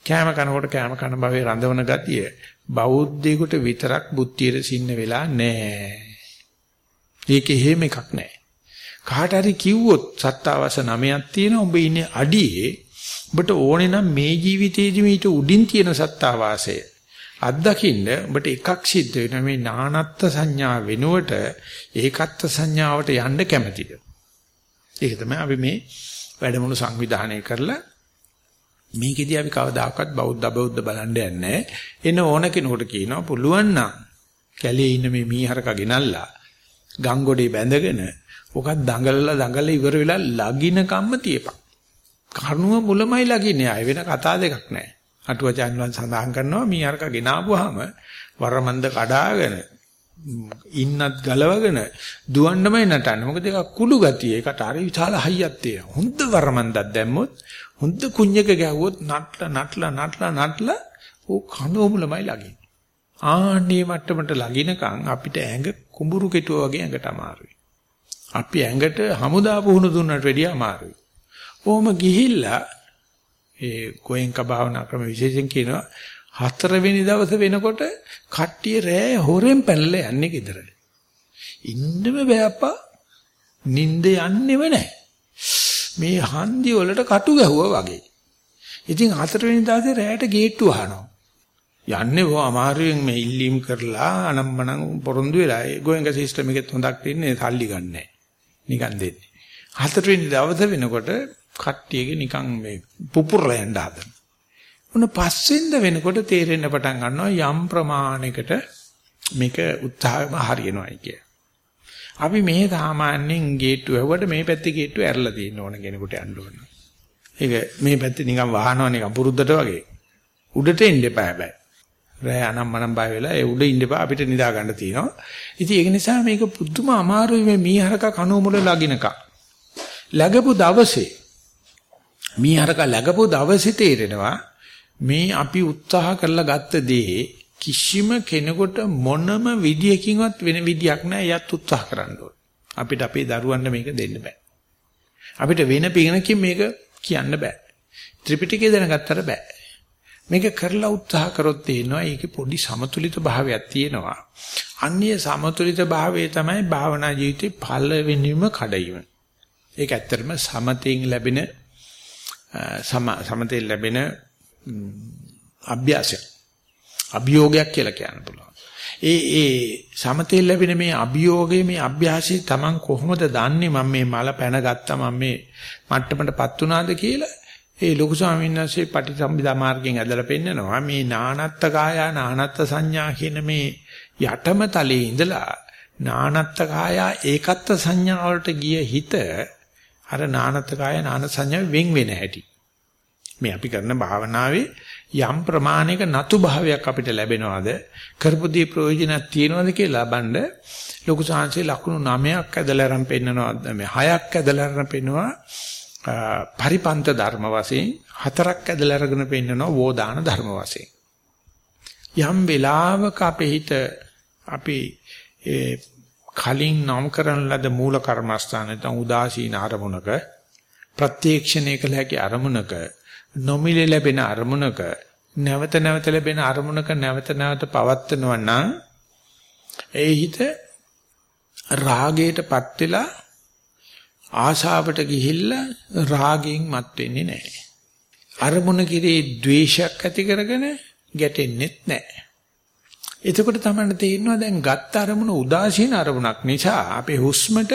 කෑම කනකොට කෑම කන භවයේ රඳවන ගතිය. බෞද්ධයෙකුට විතරක් බුද්ධියට සින්න වෙලා නැහැ. ඒක එහෙම එකක් නැහැ. කාට හරි කිව්වොත් සත්තාවස නමයක් තියෙන ඔබ ඉන්නේ අඩියේ ඔබට ඕනේ නම් මේ ජීවිතේදී මීට උඩින් තියෙන සත්තාවාසය අත්දකින්න ඔබට එකක් සිද්ධ වෙනවා මේ නානත්ත් සංඥා වෙනුවට ඒකත්ත් සංඥාවට යන්න කැමතිද ඒක තමයි අපි මේ වැඩමුළු සංවිධානය කරලා මේකෙදී අපි කවදාකවත් බෞද්ධ බෞද්ධ බලන්න යන්නේ එන ඕන කෙනෙකුට කියනවා පුළුවන් නම් කැලේ ඉන්න මේ මීහරක ගෙනල්ලා ගංගොඩේ බැඳගෙන ඔක දඟලලා දඟලලා ඉවර වෙලා ලගින කම්ම තියපන්. කර්ණුව මුලමයි ලගින්නේ ආය වෙන කතා දෙකක් නැහැ. අටුවචාන් වන් සඳහන් කරනවා මී අරක ගෙනාවුවාම වරමන්ද කඩාගෙන ඉන්නත් ගලවගෙන දුවන්නමයි නටන්නේ. මොකද ඒක කුළු ගතිය. ඒකට අර විශාල හයියක් තියෙනවා. හොඳ වරමන්දක් දැම්මොත් හොඳ කුණ්‍යක ගැහුවොත් නටලා නටලා නටලා නටලා ਉਹ කනෝමුලමයි ලගින්නේ. ආන්නේ මට්ටමට ලගිනකන් අපිට ඇඟ කුඹුරු කෙටුව වගේ ඇඟට අමාරුයි. අපි ඇඟට හමුදා පුහුණු දුන්නට වැඩිය අමාරුයි. කොහොම ගිහිල්ලා ඒ ගෝයන්ක භාවනා ක්‍රම විශේෂයෙන් කියනවා හතරවෙනි දවස වෙනකොට කට්ටිය රෑ හොරෙන් පැනලා යන්නේ ගෙදර. ඉන්නම බෑපා නිින්ද යන්නේව නැහැ. මේ හන්දි වලට කටු ගැහුවා වගේ. ඉතින් හතරවෙනි දවසේ රෑට ගේට්ටු අහනවා. යන්නේ බොහොම අමාරුවෙන් මේ ඉල්ලීම් කරලා අනම්මනම් පොරොන්දු වෙලා ඒ ගෝයන්ක සිස්ටම් එකෙත් හොඳක් තින්නේ සල්ලි ගන්නෑ. නිකන් දෙන්නේ. හතරවෙනි දවස වෙනකොට කට්ටියගේ නිකන් මේ පුපුරලා යන්න හදන. උන පස්සෙන්ද වෙනකොට තේරෙන්න පටන් ගන්නවා යම් ප්‍රමාණයකට මේක උත්සාහම හරියනවායි කිය. අපි මේ සාමාන්‍යයෙන් ගේට්ටු ඇහුවට මේ පැත්තේ ගේට්ටු ඇරලා තියෙන්න ඕන කෙනෙකුට යන්න ඕන. ඒක මේ පැත්තේ නිකන් වහනවා නිකන් පුරුද්දට වගේ. උඩට එන්න එපා හැබැයි. රෑ අනම්මනම් බය වෙලා ඒ උඩ ඉන්න එපා අපිට නිදා ගන්න තියෙනවා. ඉතින් ඒක නිසා මේක පුදුම අමාරුයි මේ මීහරක කණුව මුල ලගිනක. ලැබපු දවසේ මීහරක ලැබපු දවසේ තේරෙනවා මේ අපි උත්සාහ කරලා ගත්ත දේ කිසිම කෙනෙකුට මොනම විදියකින්වත් වෙන විදියක් නැහැ යත් උත්සාහ කරන්න ඕන. අපිට අපේ දරුවන්ට මේක දෙන්න බෑ. අපිට වෙන පිනකින් මේක කියන්න බෑ. ත්‍රිපිටකය දැනගත්තට බෑ. මේක කරලා උත්සාහ කරොත් තේනවා ඒකේ පොඩි සමතුලිත භාවයක් තියෙනවා. අන්‍ය සමතුලිත භාවය තමයි භාවනා ජීවිතේ පළවෙනිම කඩයිම. ඒක ඇත්තටම සමතෙන් ලැබෙන සමතෙන් ලැබෙන අභ්‍යාසය. අභියෝගයක් කියලා කියන්න පුළුවන්. ඒ ඒ සමතෙන් ලැබෙන මේ අභියෝගයේ මේ අභ්‍යාසය Taman කොහොමද දන්නේ? මම මේ මල පැන ගත්තා මම මේ මට්ටමටපත් උනාද කියලා ඒ ලොකු ස්වාමීන් වහන්සේ පටිසම්භිදා මාර්ගයෙන් ඇදලා පෙන්නනවා. මේ නානත්ත කාය නානත්ත සංඥා කියන මේ යටම තලයේ ඉඳලා නානත්ත කාය ඒකත්ත සංඥා වලට ගිය හිත අර නානත්ත කාය නාන සංඥා වෙන් වෙන හැටි. මේ අපි කරන භාවනාවේ යම් ප්‍රමාණයක නතු භාවයක් අපිට ලැබෙනවද? කරපුදී ප්‍රයෝජනක් තියනවද කියලා බලන්න. ලොකු සංහසේ ලකුණු 9ක් ඇදලා අරන් පෙන්නනවා. මේ 6ක් ඇදලා අරන් පෙන්නවා. පරිපන්ත ධර්ම වශයෙන් හතරක් ඇදලා අරගෙන පෙන්නනවා වෝදාන ධර්ම වශයෙන්. යම් වෙලාවක අපේ හිත අපි කලින් නම් කරන ලද මූල කර්මස්ථාන නැත්නම් උදාසීන අරමුණක ප්‍රත්‍යක්ෂණය කළ හැකි අරමුණක නොමිලේ ලැබෙන අරමුණක නැවත නැවත ලැබෙන අරමුණක නැවත නැවත පවත්නවා නම් ඒ හිත රාගයටපත් වෙලා ආශාවට ගිහිල්ලා රාගයෙන් මත් වෙන්නේ නැහැ. අරමුණ කිරේ ද්වේෂයක් ඇති කරගෙන ගැටෙන්නෙත් නැහැ. එතකොට තමයි තේරෙනවා දැන් ගත්ත අරමුණ උදාසීන අරමුණක් නිසා අපේ හුස්මට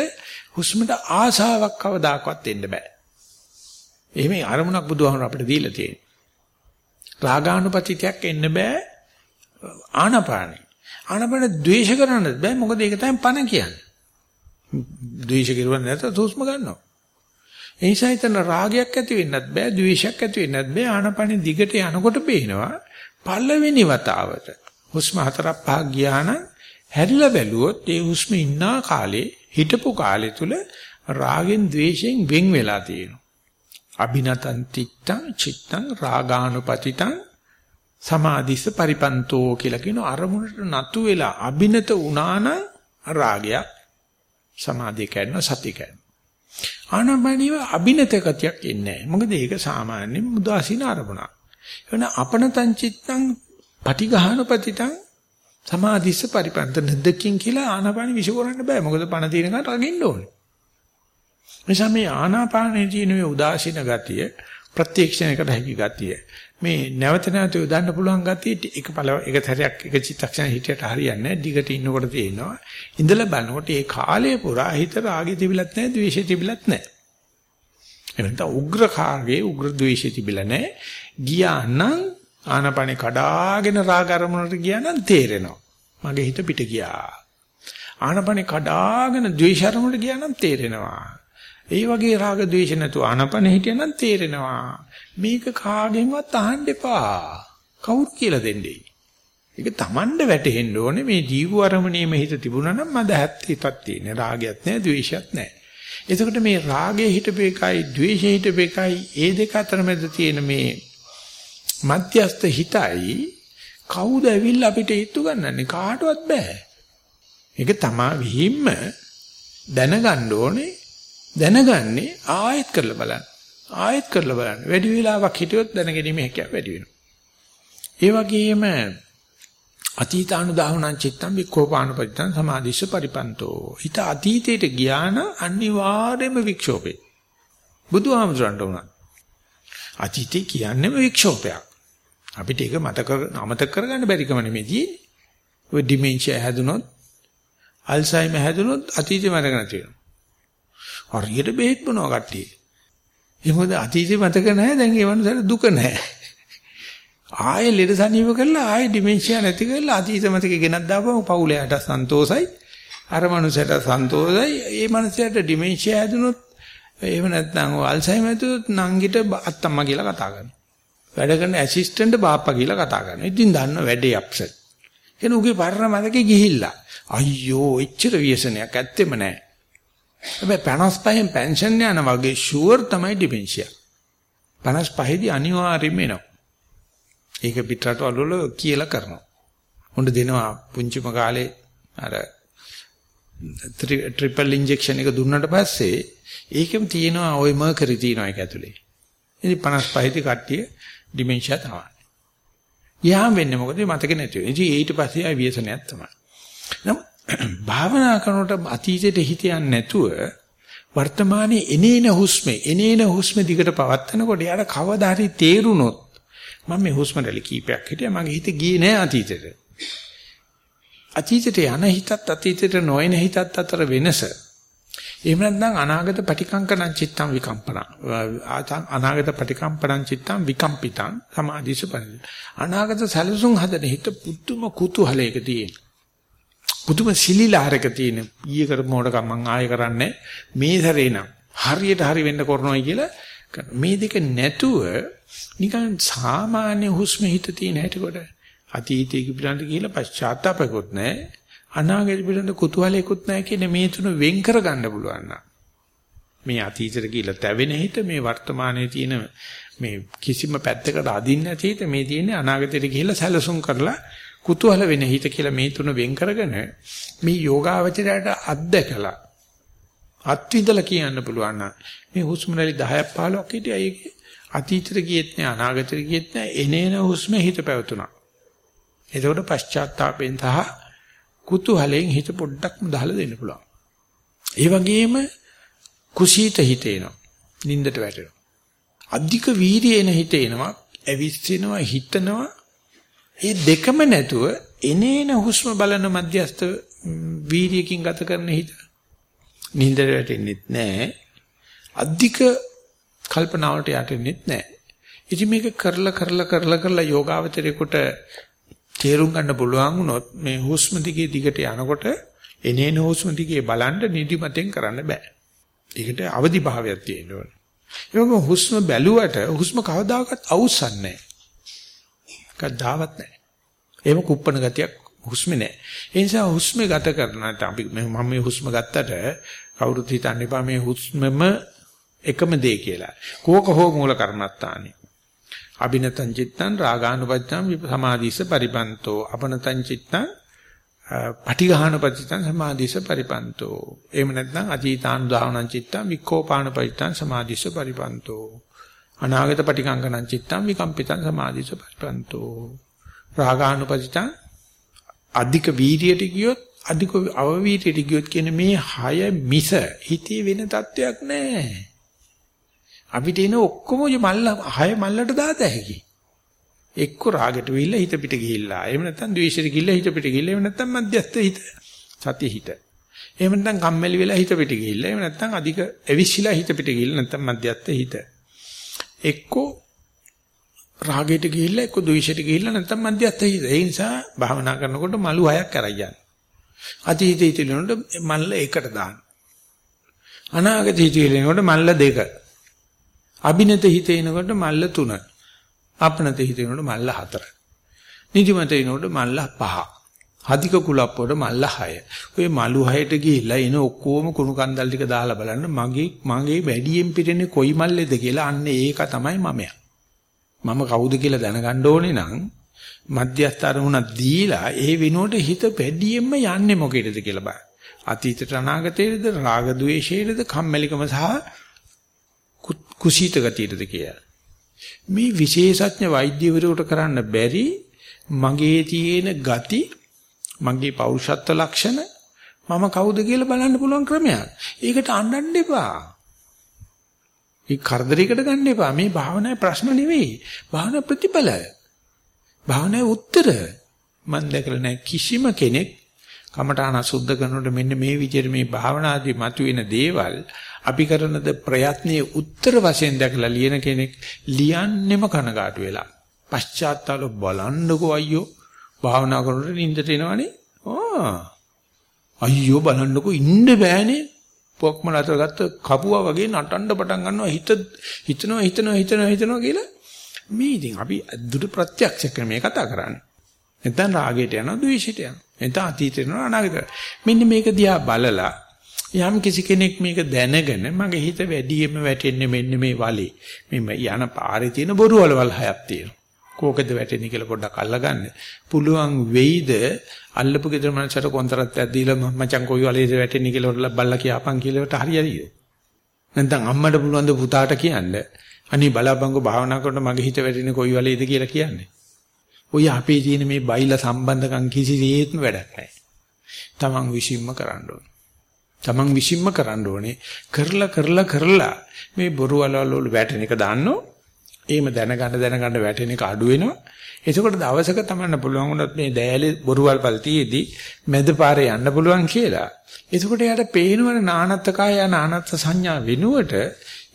හුස්මට ආශාවක් කවදාකවත් එන්න බෑ. එහෙම අරමුණක් බුදුහාමර අපිට දීලා තියෙනවා. රාගානුපතිතයක් එන්න බෑ ආනපානෙ. ආනපාන ද්වේෂ කරන්නත් බෑ මොකද ඒක තමයි පණ කියන්නේ. ද්වේෂ කිරුවන් නැත්නම් සූස්ම ගන්නවා. ඒ නිසා හිතන රාගයක් ඇති වෙන්නත් බෑ, ද්වේෂයක් ඇති වෙන්නත් බෑ. ආනපනෙ දිගට යනකොට පේනවා පළවෙනි වතාවට හුස්ම හතරක් පහක් ගියා නම් හැරිලා බැලුවොත් ඒ හුස්ම ඉන්නා කාලේ හිටපු කාලේ තුල රාගෙන් ද්වේෂයෙන් වෙන් වෙලා තියෙනවා. අභිනතං තිත්තං චිත්තං රාගානුපතිතං සමාධිස්ස පරිපන්තෝ කියලා කියන අරමුණට නතු වෙලා අභිනත වුණාන රාගයක් සමාධිය කැඩෙනවා සතිය කැඩෙනවා. ආනපනිව අබිනත ගතියක් එන්නේ නැහැ. මොකද ඒක සාමාන්‍ය මුදාසීන අරමුණක්. එවන අපනතං චිත්තං පටිඝානපතිතං සමාධිස්ස පරිපන්ත නද්දකින් කියලා ආනාපානෙ විශ්ව බෑ. මොකද පණ තියෙනකට අගින්න ඕනේ. නිසා මේ ආනාපානයේ තියෙන මේ උදාසීන ගතිය ප්‍රත්‍යක්ෂණයකට හැකි ගතිය මේ නැවත නැවත යොදන්න පුළුවන් ගතිය එක පළ එක සැරයක් එක චිත්තක්ෂණ හිටියට හරියන්නේ නැහැ. දිගට ඉන්නකොට තේිනවා. ඉඳලා බලනකොට ඒ කාලය පුරා හිත රාගෙ තිබිලත් නැහැ, ද්වේෂෙ තිබිලත් නැහැ. එනන්ට උග්‍ර කාගේ උග්‍ර ද්වේෂෙ තිබිලා නැහැ. ගියා නම් ආනපනේ කඩාගෙන රාග අරමුණට ගියා නම් තේරෙනවා. මගේ හිත පිට ගියා. ආනපනේ කඩාගෙන ද්වේෂරමුට ගියා නම් තේරෙනවා. ඒ වගේ රාග ද්වේෂ නැතුව ආනපනේ හිටියනම් තේරෙනවා. මේක කාගෙන්වත් අහන්න එපා. කවුරු කියලා දෙන්නේ? ඒක Tamande වැටෙන්න ඕනේ මේ ජීව අරමුණේම හිත තිබුණා නම් මද හැත්තීපක් තියෙන. රාගයක් නැහැ, ද්වේෂයක් නැහැ. එතකොට මේ රාගයේ හිතපේකයි, ද්වේෂයේ හේතපේකයි ඒ දෙක අතර මැද තියෙන මේ මධ්‍යස්ත හිතයි කවුද ඇවිල්ලා අපිට හිතු ගන්නන්නේ කාටවත් බෑ. ඒක තමා විහිම්ම දැනගන්න ඕනේ. දැනගන්නේ ආයෙත් කරලා බලන්න. ආයෙත් කරලා බලන්න. වැඩි වෙලාවක් හිටියොත් දැනගැනීමේ හැකියාව වැඩි වෙනවා. ඒ වගේම අතීතානුදාහුණං චිත්තං විකෝපානුපදිතං සමාධිස්ස පරිපන්තෝ. හිත අතීතයට ගියාන අනිවාර්යයෙන්ම වික්ෂෝපේ. බුදුහාමුදුරන්ට උනා. අතීතේ කියන්නේම වික්ෂෝපයක්. අපිට ඒක මතක අමතක කරගන්න බැරි කම නෙමෙයි තියෙන්නේ. ඔය ඩිමෙන්ෂියා හැදුනොත් අල්සයිමර් හැදුනොත් අතීතේ මතක නැති වෙනවා. හරියට බෙහෙත් බොනවා කට්ටිය. ඒ මොකද අතීතේ මතක නැහැ දැන් ඒ වන්සට දුක නැහැ. ආයෙ ලෙඩ සනීප කරලා ආයෙ ඩිමෙන්ෂියා නැති කරලා අතීත මතකේ ගෙනත් දාපුවම පවුලයට සන්තෝසයි. අර මනුස්සයට සන්තෝසයි. ඒ මනුස්සයට ඩිමෙන්ෂියා හැදුනොත් එහෙම නැත්නම් අල්සයිමර් හැදුනොත් නංගිට අත්තම්මා කියලා කතා කරනවා. වැඩ කරන ඇසිස්ටන්ට් බාප්පා කියලා කතා කරනවා. ඉතින් දන්න වැඩේ අප්සෙට්. එන උගේ පරණ මතකේ ගිහිල්ලා. අයියෝ එච්චර ව්‍යසනයක් ඇත්තෙම නැහැ. හැබැයි 55න් පෙන්ෂන් යන වගේ ෂුවර් තමයි ඩිමෙන්ෂියා. 55 දී අනිවාර්යයෙන්ම එනවා. ඒක පිටරට වල කියලා කරනවා. උණ්ඩ දෙනවා පුංචිම කාලේ අර ට්‍රිපල් ඉන්ජෙක්ෂන් එක දුන්නට පස්සේ ඒකෙම තියෙනවා ওই මර්කරි තියෙනවා ඒක ඇතුලේ. ඉතින් 55 දී කට්ටිය ඩිමෙන්ෂියා තමයි. යාම වෙන්නේ මොකද මතක නැති වෙන්නේ. ඉතින් ඊට පස්සේ ආය ව්‍යසනයක් තමයි. නම් භාවනා කරනකොට අතීතයට හිත යන්නේ නැතුව වර්තමානයේ එනේන හුස්මේ එනේන හුස්ම දිගට පවත්නකොට යාර කවදා හරි තේරුනොත් මම මේ හුස්ම රැලි කීපයක් හිටියා මගේ හිත ගියේ නෑ අතීතෙට. අතීතයට යන හිතත් අතීතයට නොයන හිතත් අතර වෙනස. එහෙම නැත්නම් අනාගත පටිකංකණං චිත්තං විකම්පන. අනාගත පටිකම්පණං චිත්තං විකම්පිතං සමාධිස පරිදි. අනාගත සැලසුම් හදන හිත පුදුම කුතුහලයක තියෙන. පුදුම සිලිලාරක තියෙන. ඊයේ කරපු මොඩකම් මං ආයෙ කරන්නේ මේ සැරේ නම් හරියට හරි වෙන්න කරනවායි කියලා මේ දෙක නැතුව නිකන් සාමාන්‍ය හුස්ම හිත තියෙන හැටිකොට අතීතයේ පිළිබඳ කියලා පශ්චාත්තාපකුත් නැහැ අනාගතය පිළිබඳ කුතුහලයකුත් නැහැ කියන මේ තුන වෙන් කරගන්න පුළුවන් මේ අතීතයට කියලා තැවෙන හිත මේ වර්තමානයේ තියෙන මේ කිසිම පැත්තකට අදින්න නැති හිත මේ තියෙන්නේ අනාගතයට කියලා සැලසුම් කරලා කුතුහල වෙන හිත කියලා මේ තුන වෙන් කරගෙන මේ යෝගාවචරයට අත්දකලා අත්විඳලා කියන්න පුළුවන් මේ හුස්ම රැලි 10ක් 15ක් හිටියා ඒකේ අතීතෙට ගියෙත් නෑ අනාගතෙට ගියෙත් නෑ එනේන හුස්ම හිත පැවතුණා. එතකොට පශ්චාත්තාපයෙන් සහ කුතුහලයෙන් හිත පොඩ්ඩක් මුදහලා දෙන්න පුළුවන්. ඒ වගේම කුසීත හිතේනවා. නින්දට වැටෙනවා. අධික වීර්යය එන හිතේනවා, ඇවිස්සිනවා, හිතනවා. මේ දෙකම නැතුව එනේන හුස්ම බලන මධ්‍යස්ත වීර්යකින් ගත කරන හිත නින්දට වැටෙන්නෙත් නැහැ. අධික කල්පනාවට යටෙන්නෙත් නැහැ. ඉතින් මේක කරලා කරලා කරලා කරලා යෝගාවචරේකට තේරුම් ගන්න පුළුවන් වුණොත් මේ හුස්ම දිගේ දිගට යනකොට එනේන හුස්ම දිගේ බලන්න නිදිමතෙන් කරන්න බෑ. ඒකට අවදි භාවයක් තියෙන්න ඕනේ. ඒක හුස්ම බැලුවට හුස්ම කවදාකවත් අවුස්සන්නේ නැහැ. කවදාවත් නැහැ. එහෙම කුප්පන ගතියක් හුස්මේ නැහැ. ඒ නිසා හුස්මේ ගත කරනට අපි මම මේ හුස්ම ගත්තට කවුරුත් හිතන්න එපා මේ හුස්මම එකම දේ කියලා. කෝක හෝ මූල කර්මත්තානි. අබිනතං චිත්තං රාගානුපච්චං සමාධිස පරිපන්තෝ අපනතං චිත්තං පටිඝානුපච්චං සමාධිස පරිපන්තෝ එහෙම නැත්නම් අතීතානුදාහනං චිත්තං වික්ඛෝපානුපච්චං සමාධිස පරිපන්තෝ අනාගත පටිකංකනං චිත්තං විකම්පිතං සමාධිස පරිපන්තෝ රාගානුපච්චං අධික වීර්යයට ගියොත් අධික අවවීර්යයට ගියොත් කියන මේ හය මිස හිතේ වෙන තත්වයක් නැහැ අපිට එන ඔක්කොම මල්ල හය මල්ලට දාත හැකි. එක්ක රාගයට විහිල්ලා හිත පිට ගිහිල්ලා. එහෙම නැත්නම් ද්වේෂයට ගිහිල්ලා හිත පිට ගිහිල්ලා. එහෙම නැත්නම් මධ්‍යස්ථ හිත. සතිය හිත. එහෙම නැත්නම් කම්මැලි වෙලා හිත පිට ගිහිල්ලා. එහෙම නැත්නම් අධික ඇවිස්සීලා හිත පිට ගිහිල්ලා. නැත්නම් මධ්‍යස්ථ හිත. එක්ක රාගයට ගිහිල්ලා එක්ක ද්වේෂයට ගිහිල්ලා නැත්නම් මධ්‍යස්ථ හිත. ඒ නිසා භාවනා කරනකොට මලු හයක් කරයි යන්නේ. අතීත හිතේනොට මල්ල එකට දාන්න. අනාගත හිතේනොට මල්ල දෙක. අභිනත හිතේනකොට මල්ල තුන. අපනත හිතේනකොට මල්ල හතර. නිදිමත එනකොට මල්ල පහ. හදික කුලප්පුවට මල්ල 6. ඔය මලු 6ට ගිහිල්ලා එන ඔක්කොම කුණු කන්දල් ටික දාලා බලන්න මගේ මගේ වැඩියෙන් පිටෙන්නේ කොයි මල්ලේද කියලා අන්න ඒක තමයි මමයා. මම කවුද කියලා දැනගන්න ඕනේ නම් මධ්‍යස්ථ අරමුණක් දීලා ඒ විනෝඩ හිත පැඩියෙන්ම යන්නේ මොකේද කියලා බලන්න. අතීතට අනාගතයේද රාග ద్వේෂයේද කම්මැලිකම සහ කුසීත ගතියේද කියලා. මේ විශේෂඥ වෛද්‍යවරුන්ට කරන්න බැරි මගේ තියෙන ගති මගේ පෞරුෂත්ව ලක්ෂණ මම කවුද කියලා බලන්න පුළුවන් ක්‍රමයක්. ඒකට අඬන්න එපා. ඒ කරදරයකට ගන්න එපා. මේ භාවනාවේ ප්‍රශ්න නෙවෙයි. භාවනා ප්‍රතිඵල. භාවනාවේ උත්තර. මම දැකලා නැහැ කිසිම කෙනෙක් කමඨාන සුද්ධ කරනකොට මෙන්න මේ විදිහට මේ භාවනාදී මතුවෙන දේවල් අපි කරනද ප්‍රයත්නයේ උත්තර වශයෙන් දැකලා ලියන කෙනෙක් ලියන්නෙම කනගාටු වෙලා. පශ්චාත්තාල බලන්නකෝ අයියෝ භාවනා කරනකොට නිින්දට එනවනේ. ආ. අයියෝ බලන්නකෝ ඉන්න බෑනේ. පොක්මල අතර ගත්ත කපුවා වගේ නටන්න පටන් ගන්නවා හිත හිතනවා හිතනවා හිතනවා හිතනවා කියලා මේ ඉතින් අපි දුරු ප්‍රත්‍යක්ෂ ක්‍රමයේ කතා කරන්නේ. නැත්නම් රාගයට යනවා ද්වේෂයට යනවා. නැත්නම් අතීතයට යනවා අනාගතයට. මෙන්න මේක දිහා බලලා යම් කිසි කෙනෙක් මේක දැනගෙන මගේ හිත වැඩියෙන්ම වැටෙන්නේ මෙන්න මේ වලේ. මේ යන පාරේ තියෙන බොරු වලවල් හයක් තියෙනවා. කෝකද වැටෙන්නේ කියලා පොඩ්ඩක් අල්ලගන්න. පුළුවන් වෙයිද අල්ලපු ගෙදර මනසට කොන්තරත්යක් දීලා මචං කොයි වලේද වැටෙන්නේ කියලා බල්ලා කියපන් කියලාට හරියයිද? නැත්නම් අම්මට පුළුවන් ද පුතාට කියන්න අනේ බලාපංකෝ භාවනා කරනකොට මගේ හිත වැටෙන්නේ කොයි වලේද කියලා කියන්නේ. ඔය අපේ තියෙන මේ බයිලා සම්බන්ධකම් කිසිසේත්ම වැඩක් නැහැ. තමන් විශ්ීම්ම කරන්න ඕනේ. තමන් විශ්ීම්ම කරන්න ඕනේ. කරලා කරලා කරලා මේ බොරු වලවල් වල වැටෙන එක දාන්නෝ එහෙම දැනගන්න දැනගන්න වැටෙන එක අඩු වෙනවා. එතකොට දවසක තමන්න පුළුවන් වුණත් මේ දෑලේ බොරුවල් පල්තියේදී මැද පාරේ යන්න පුළුවන් කියලා. එතකොට යාට පේනවනේ නානත්තකාය නානත්ත් සංඥා වෙනුවට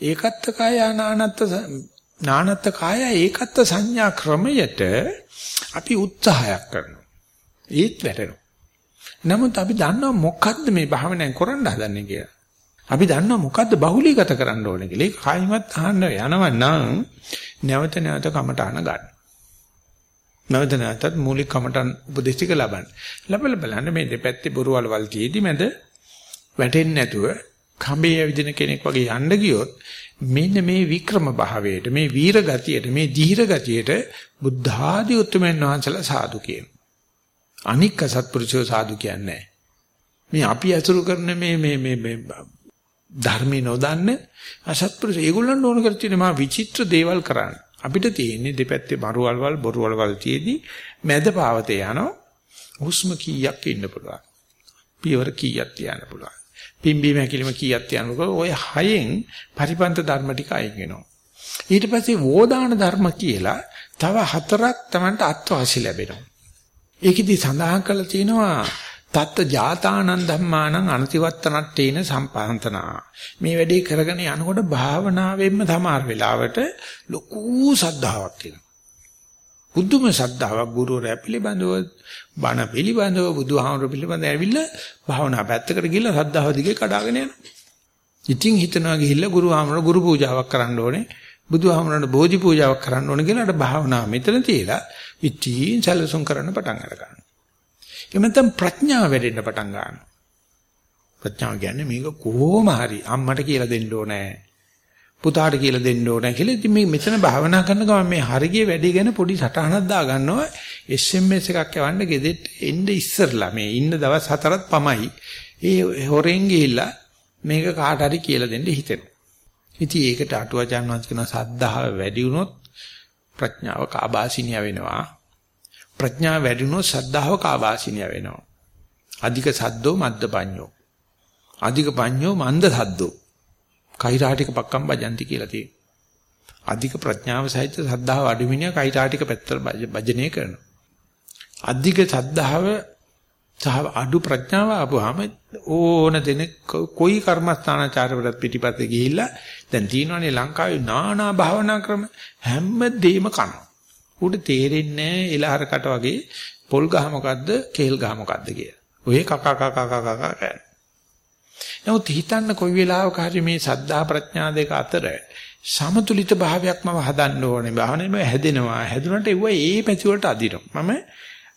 ඒකත්ත කාය නානත්ත් නානත්ත් කාය ඒකත්ත සංඥා ක්‍රමයට අපි උත්සාහයක් කරනවා. ඒත් වැටෙනවා. නමුත් අපි දන්නවා මොකද්ද මේ භාවනාවෙන් කරන්න හදන්නේ කියලා. අපි දන්නවා මොකද්ද බහුලීගත කරන්න ඕනේ කියලා. ඒක කයිමත් අහන්න යනවා නම් නැවත නැවත කමටහන ගන්න. නැවත නැවතත් මූලික කමටහන් උපදේශ ටික ලබන්න. ලබලා බලන්න මේ දෙපැත්තේ බොරුවල් වල් තියේදී මැද වැටෙන්නේ නැතුව කඹේ ඇවිදින කෙනෙක් වගේ යන්න ගියොත් මෙන්න මේ වික්‍රම භාවයට මේ වීර ගතියට මේ ධීර ගතියට බුද්ධ ආදී උතුමන් වහන්සේලා සාදු කියන. අනික් සත්පුරුෂෝ සාදු කියන්නේ මේ අපි අසුරු කරන මේ මේ මේ ධර්මේ නොදන්න අසත්පුරුෂ ඒගොල්ලන්ට ඕන කර තියෙන මා විචිත්‍ර දේවල් කරන්න. අපිට තියෙන්නේ දෙපැත්තේ මරුවල්වල් බොරුවල්වල් තියේදී මැද පාවතේ යනවා. හුස්ම කීයක් ඉන්න පුළුවන්. පියවර කීයක් තියන්න පුළුවන්. පිම්බීම හැකිලිම කීයක් තියන්න පුළුවන්. ඔය හයෙන් පරිපන්ත ධර්ම ටික අයින් වෙනවා. ඊට පස්සේ වෝදාන ධර්ම කියලා තව හතරක් Tamanට අත්වාසි ලැබෙනවා. ඒකෙදි සඳහන් කරලා තියෙනවා තත්ත ජාතානන් ධම්මානං අනතිවත්තනට්ඨේන සම්පාහන්තනා මේ වැඩේ කරගෙන යනකොට භාවනාවෙන්ම සමහර වෙලාවට ලොකු සද්ධාාවක් එනවා බුදුම සද්ධාාවක් ගුරුවරයා පිළිබඳව බණ පිළිබඳව බුදුහාමර පිළිබඳව ඇවිල්ලා භාවනා පැත්තකට ගිහිල්ලා සද්ධාව දිගේ කඩාගෙන යනවා. ඉතින් හිතනවා ගිහිල්ලා ගුරුහාමර ගුරු පූජාවක් කරන්න ඕනේ බුදුහාමරට බෝධි පූජාවක් කරන්න ඕනේ කියලා අර භාවනාව මෙතන තියලා ඉතින් සැලසුම් කරන්න පටන් අරගන්නවා. එහෙම නැත්නම් ප්‍රඥාව වැඩෙන්න පටන් ගන්නවා. ප්‍රඥාව කියන්නේ මේක කොහොම හරි අම්මට කියලා දෙන්න ඕනේ. පුතාට කියලා දෙන්න ඕනේ කියලා. ඉතින් මේ මෙතන භාවනා කරන ගමන් මේ හරිය වැඩි ගැන පොඩි සටහනක් දා ගන්නවා. SMS එකක් යවන්න ගෙදෙට්ට එන්න ඉස්සරලා මේ ඉන්න දවස් හතරක් පමයි. ඒ හොරෙන් ගිහිල්ලා මේක කාට හරි කියලා දෙන්න හිතෙනවා. ඉතින් ඒකට අටුවචන් වහන්සේ කියන සද්ධාව වැඩි වුණොත් ප්‍රඥාව කාබාසිනිය වෙනවා. ප්‍රඥාව වැඩි වුණොත් සද්ධාව කාවාසිනිය වෙනවා. අධික සද්දෝ මද්ද පඤ්ඤෝ. අධික පඤ්ඤෝ මන්ද සද්දෝ. කෛරාටික පක්කම් බජන්ති කියලා තියෙනවා. අධික ප්‍රඥාව සහිත සද්ධාව අඩුමිනිය කෛරාටික පැත්තට භජනය කරනවා. අධික සද්ධාව සහ අඩු ප්‍රඥාව ආපුවාම ඕන දෙනෙක් කොයි කර්මස්ථානාචාරවලට පිටිපස්සේ ගිහිල්ලා දැන් තියෙනවානේ ලංකාවේ නානා භාවනා ක්‍රම හැමදේම කරනවා. උඩ තේරෙන්නේ නැහැ එලහරකට වගේ පොල් ගහ මොකද්ද කේල් ගහ මොකද්ද කියලා. ඔය කක කක කක කක නමුත් හිතන්න කොයි වෙලාවක හරි මේ සද්ධා ප්‍රඥා දෙක අතර සමතුලිත භාවයක්ම හදන්න ඕනේ. භාවනෙම හැදෙනවා. හැදුනට ඒව ඒ පැති වලට අදිනවා. මම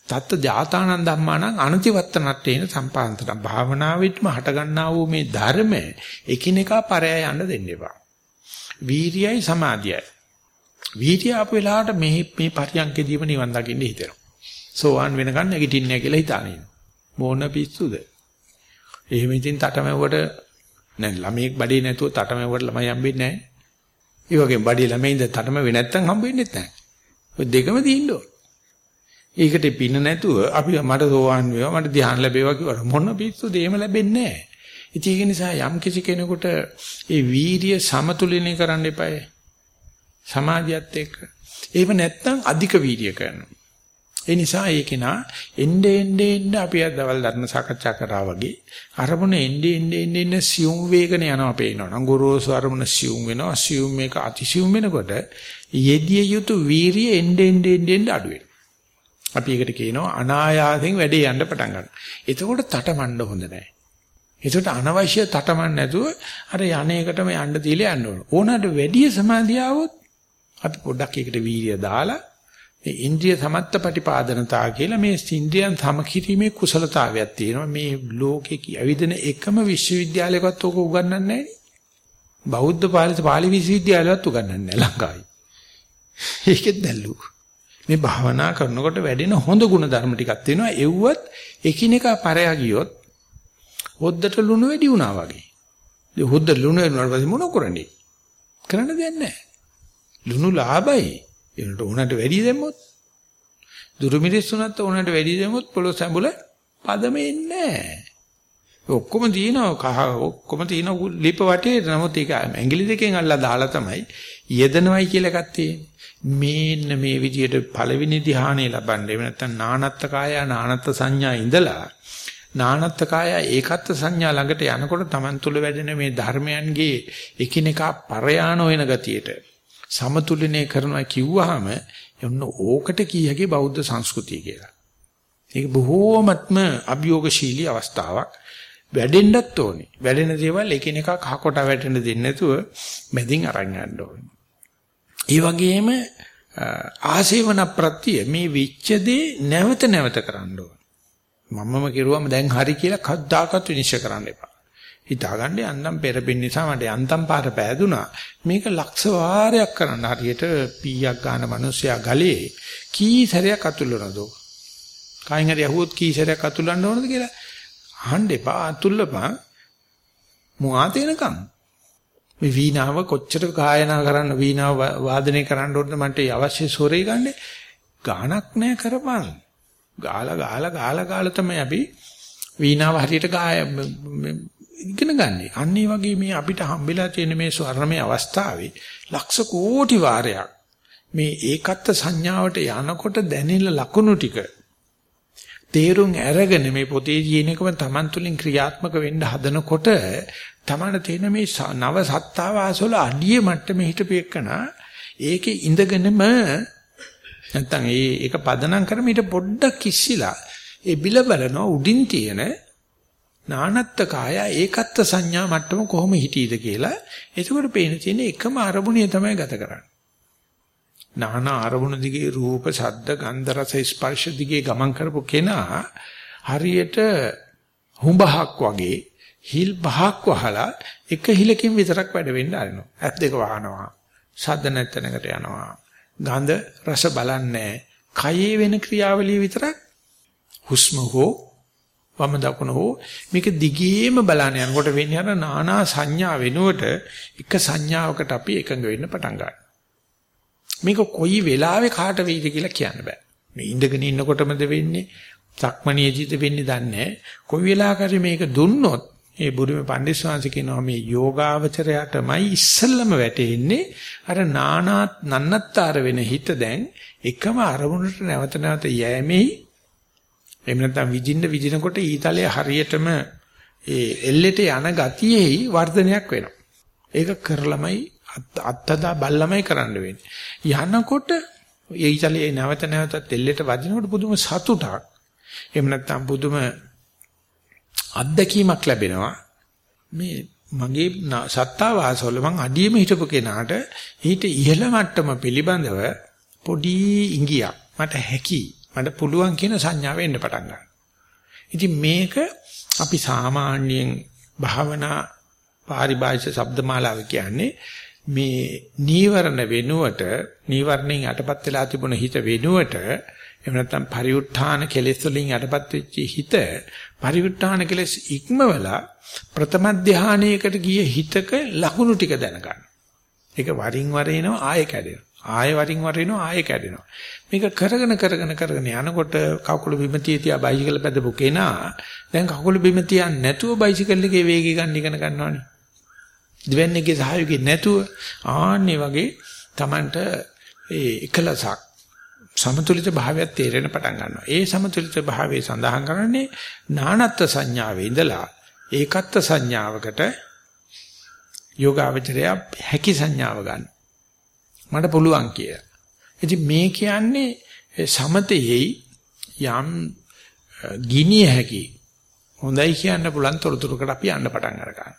තත්ත ජාතානන් ධම්මානං අනතිවත්තනත්තේන සම්පාන්තන භාවනාවෙත්ම හටගන්නා වූ මේ ධර්ම එකිනෙකා පරය යන්න දෙන්න එපා. වීර්යයි සමාධියයි. වීර්ය අප වෙලාවට මේ මේ පරියන්කේදීම නිවන් දකින්න හිතෙනවා. සෝවාන් වෙනකන් නැගිටින්නේ කියලා හිතානින්. මොන පිස්සුද? එහෙම ඉතින් තටමැව්වට නෑ ළමයෙක් බඩේ නැතුව තටමැව්වට ළමයි හම්බෙන්නේ නෑ. ඒ වගේම බඩේ ළමයින්ද තටමැවේ නැත්තම් හම්බෙන්නේ නැහැ. ඔය දෙකම තියෙන්න ඕන. ඒකට පින්න නැතුව අපි මට සෝවාන් වේවා මට ධ්‍යාන ලැබේවා කියලා මොන පිස්සුද එහෙම ලැබෙන්නේ නැහැ. ඉතින් ඒක නිසා යම් කිසි කෙනෙකුට ඒ වීර්ය සමතුලිතය කරන්න එපායි. සමාධියත් එක්ක. ඒව නැත්තම් අධික වීර්ය කරනවා. ඒ නිසා ඒක නා එnde ende ende අපි අද දවල් ධර්ම සාකච්ඡා කරා වගේ අරමුණ එnde ende ende ende සියුම් වේගන යනවා පේනවා. නම් ගොරෝසු අරමුණ සියුම් වෙනවා. සියුම් මේක අතිසියුම් වෙනකොට යෙදිය යුතු වීරිය එnde ende ende ende අඩු වෙනවා. අපි ඒකට කියනවා අනායාසයෙන් වැඩේ යන්න පටන් ගන්නවා. එතකොට තටමඬ හොඳ නැහැ. එතකොට අනවශ්‍ය තටමඬ නැතුව අර යන්නේකටම යන්න දීලා යන්න ඕන. ඕනකට වැඩි සමාධිය આવොත් අපි පොඩ්ඩක් ඒකට වීරිය දාලා මේ ඉන්ද්‍රිය සමත්තපටිපාදනතා කියලා මේ ඉන්ද්‍රියන් සමකිරීමේ කුසලතාවයක් තියෙනවා. මේ ලෝකේ ඇවිදින එකම විශ්වවිද්‍යාලයකවත් ඕක උගන්වන්නේ නැහැ. බෞද්ධ පාලි පාලි විශ්වවිද්‍යාලයවත් උගන්වන්නේ නැහැ ලංකාවේ. ඒකෙත් දැල්ලු. මේ භාවනා කරනකොට වැඩෙන හොඳ ගුණ ධර්ම ටිකක් තියෙනවා. එව්වත් එකිනෙකා පරයා ගියොත් හොද්දට ලුණු වැඩි වුණා වගේ. ඒ හොද්ද ලුණු වෙනාට පස්සේ මොන කරන්නේ? කරන්න දෙයක් නැහැ. ලුණු ලාභයි. ඒනට උනට වැඩි දෙමොත් දුරු මිරිස්සුනත් උනට වැඩි දෙමොත් පොළොස් සම්බුල පදමේ නැහැ. ඔක්කොම තියෙනවා කහ ඔක්කොම තියෙන ලිප වටේ නමුත් ඒක ඇඟිලි දෙකෙන් අල්ලලා දාලා තමයි යෙදනවයි කියලා එකක් තියෙන්නේ. මේන්න මේ විදිහට පළවෙනි ධ්‍යානෙ ලබන්නේ. එහෙම නැත්නම් නානත්ත් කාය නානත්ත් සංඥා ඉඳලා නානත්ත් කාය ඒකත් සංඥා ළඟට යනකොට Taman තුල වැඩෙන මේ ධර්මයන්ගේ එකිනෙකා පරයාන වෙන ගතියට සමතුලනය කරනවා කිව්වහම යන්න ඕකට කීයගේ බෞද්ධ සංස්කෘතිය කියලා. ඒක බොහෝමත්ම අභියෝගශීලී අවස්ථාවක්. වැඩෙන්නත් ඕනේ. වැඩෙන දේවල් එකිනෙක කහකොට වැටෙන්න දෙන්නේ නැතුව මැදින් අරන් යන්න ඕනේ. ඒ වගේම ආසේවන ප්‍රත්‍ය මේ විච්ඡ දේ නැවත නැවත කරන්න ඕනේ. මමම කිරුවම දැන් හරි කියලා කද්දාකත් විනිශ්චය කරන්න එපා. හිතාගන්නේ අන්නම් පෙරපින් නිසා මට යන්තම් පාර පෑදුනා. මේක ලක්ෂ වාරයක් කරන්න හරියට පීයක් ගන්න මිනිස්සයා ගලේ කී සැරයක් අතුල්ලනද? කයින් හරි අහුවොත් කී සැරයක් අතුල්ලන්න ඕනද කියලා අහන්න එපා අතුල්ලපන්. මොආතේනකම් මේ වීණාව කොච්චර ගායනා කරන්න වීණාව වාදනය කරන්න ඕනද මන්ට අවශ්‍ය ස්වරේ ගන්න ගානක් නැහැ කරපන්. ගාලා ගාලා ගාලා ගාලා තමයි අපි වීණාව හරියට ගාය ඉගෙන ගන්න. අන්න ඒ වගේ මේ අපිට හම්බෙලා තියෙන මේ ස්වර්ණමය අවස්ථාවේ ලක්ෂ කෝටි වාරයක් මේ ඒකත් සංඥාවට යනකොට දැනෙන ලකුණු ටික තේරුම් අරගෙන මේ පොතේ කියන එකම Taman තුලින් ක්‍රියාත්මක වෙන්න හදනකොට Taman තේන මේ නව සත්තාව ආසොල අඩිය මට්ටමේ හිටපෙකන ඒකේ ඉඳගෙනම නැත්තම් ඒ ඒක පදනම් කරමිට පොඩ්ඩක් කිස්සිලා ඒ බිල බලන උඩින් තියෙන නානත්ත කාය ඒකත්ත සංඥා මට්ටම කොහොම හිටීද කියලා එතකොට පේන තියෙන එකම අරමුණේ තමයි ගත කරන්නේ. නානා අරමුණ දිගේ රූප, ශබ්ද, ගන්ධ, රස, ස්පර්ශ දිගේ ගමන් කරපු කෙනා හරියට හුඹහක් වගේ හිල් පහක් වහලා එක හිලකින් විතරක් වැඩ වෙන්න ආරනවා. ඇස් දෙක වහනවා. ශබ්ද නැතනකට යනවා. ගන්ධ රස බලන්නේ කයේ වෙන ක්‍රියාවලිය විතරක් හුස්ම හෝ වම දකුණ හෝ මේක දිගේම බලන්න යනකොට වෙන්නේ අර නානා සංඥා වෙනුවට එක සංඥාවකට අපි එකඟ වෙන්න පටන් ගන්නවා. මේක කොයි වෙලාවෙ කාට වෙයිද කියලා කියන්න බෑ. මේ ඉඳගෙන ඉන්නකොටමද වෙන්නේ, සක්මණේජීද වෙන්නේ දන්නේ කොයි වෙලාවකරි මේක දුන්නොත් ඒ බුදුමේ පණ්ඩිස්වාංශ කියනවා මේ යෝගාවචරයටමයි ඉස්සල්ලාම වැටෙන්නේ අර නානාත් නන්නත්තර වෙන හිත දැන් එකම අරමුණට නැවත නැවත යෑමේ එහෙම නැත්නම් විදින්න විදිනකොට ඊතලයේ හරියටම ඒ එල්ලෙට යන ගතියෙහි වර්ධනයක් වෙනවා. ඒක කරලමයි අත්තදා බල්ලමයි කරන්න වෙන්නේ. යනකොට ඊතලයේ නැවත නැවතත් එල්ලෙට වදිනකොට පුදුම සතුටක්. එහෙම නැත්නම් පුදුම අත්දැකීමක් ලැබෙනවා. මේ මගේ සත්තා වාසවල මං අඩියෙම හිටපු කෙනාට ඊට ඉහළ මට්ටම පිළිබඳව පොඩි ඉඟියක් මට හැකි මට පුළුවන් කියන සංඥාව එන්න පටන් ගන්නවා. ඉතින් මේක අපි සාමාන්‍යයෙන් භාවනා පාරිභාෂික શબ્දමාලාව කියන්නේ මේ නීවරණ වෙනුවට නීවරණෙන් යටපත් වෙලා තිබුණ හිත වෙනුවට එහෙම නැත්නම් පරිඋත්ථාන කෙලෙස් වලින් යටපත් වෙච්ච හිත පරිඋත්ථාන කෙලෙස් ඉක්මවලා ප්‍රථම ධානයේකට ගිය හිතක ලකුණු ටික දැනගන්න. ඒක වරින් වර එනවා ආයෙ කැඩෙනවා. ආයෙ වරින් වර එනවා ආයෙ කැඩෙනවා. මේක කරගෙන කරගෙන කරගෙන යනකොට කකුල බිම තියතියා බයිසිකල් පැදපු කෙනා දැන් කකුල බිම තියන්නේ නැතුව බයිසිකල් එකේ වේගය ගන්න ඉගෙන ගන්නවානේ. දෙවන්නේගේ සහයෝගය නැතුව ආන්නේ වගේ Tamanට ඒ එකලසක් සමතුලිත භාවයක් තේරෙන පටන් ගන්නවා. ඒ සමතුලිත භාවයේ සඳහන් කරන්නේ නානත්ත් සංඥාවේ ඉඳලා ඒකත්ත් සංඥාවකට යෝගාවචරය හැකි සංඥාව ගන්න. මට පුළුවන් කිය. ඉතින් මේ කියන්නේ සමතෙහි යම් ගිනිය හැකි හොඳයි කියන්න පුළුවන් තොරතුරකට අපි යන්න පටන් අරගන්නවා.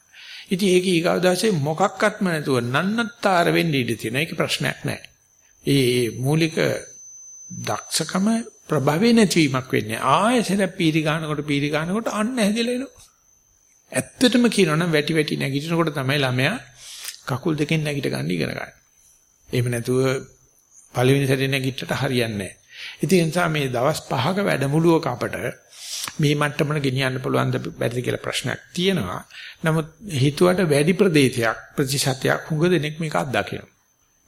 ඉතින් ඒක ඊගව දාසේ මොකක්වත්ම නැතුව නන්නත්තර වෙන්න ඉඩ තියෙන එක ප්‍රශ්නයක් නැහැ. ඒ මූලික දක්ෂකම ප්‍රභවේ නැතිවීමක් වෙන්නේ. ආයෙසර පීරි ගන්නකොට පීරි ගන්නකොට අන්න හැදිලා එනවා. ඇත්තටම කියනවනම් වැටි වැටි නැගිටිනකොට තමයි ළමයා කකුල් දෙකෙන් නැගිට ගන්න ඉගෙන ගන්න. එහෙම නැතුව පළවෙනි සැරේ නැගිටට හරියන්නේ නැහැ. ඉතින් ඒ නිසා මේ දවස් 5ක වැඩමුළුවක අපට මේ මට්ටමන ගෙනියන්න පුළුවන් බැරිද කියලා ප්‍රශ්නයක් තියෙනවා. නමුත් හිතුවට වැඩි ප්‍රදේශයක් ප්‍රතිශතයක් හුඟ දෙනෙක් මේක අත්දකිනවා.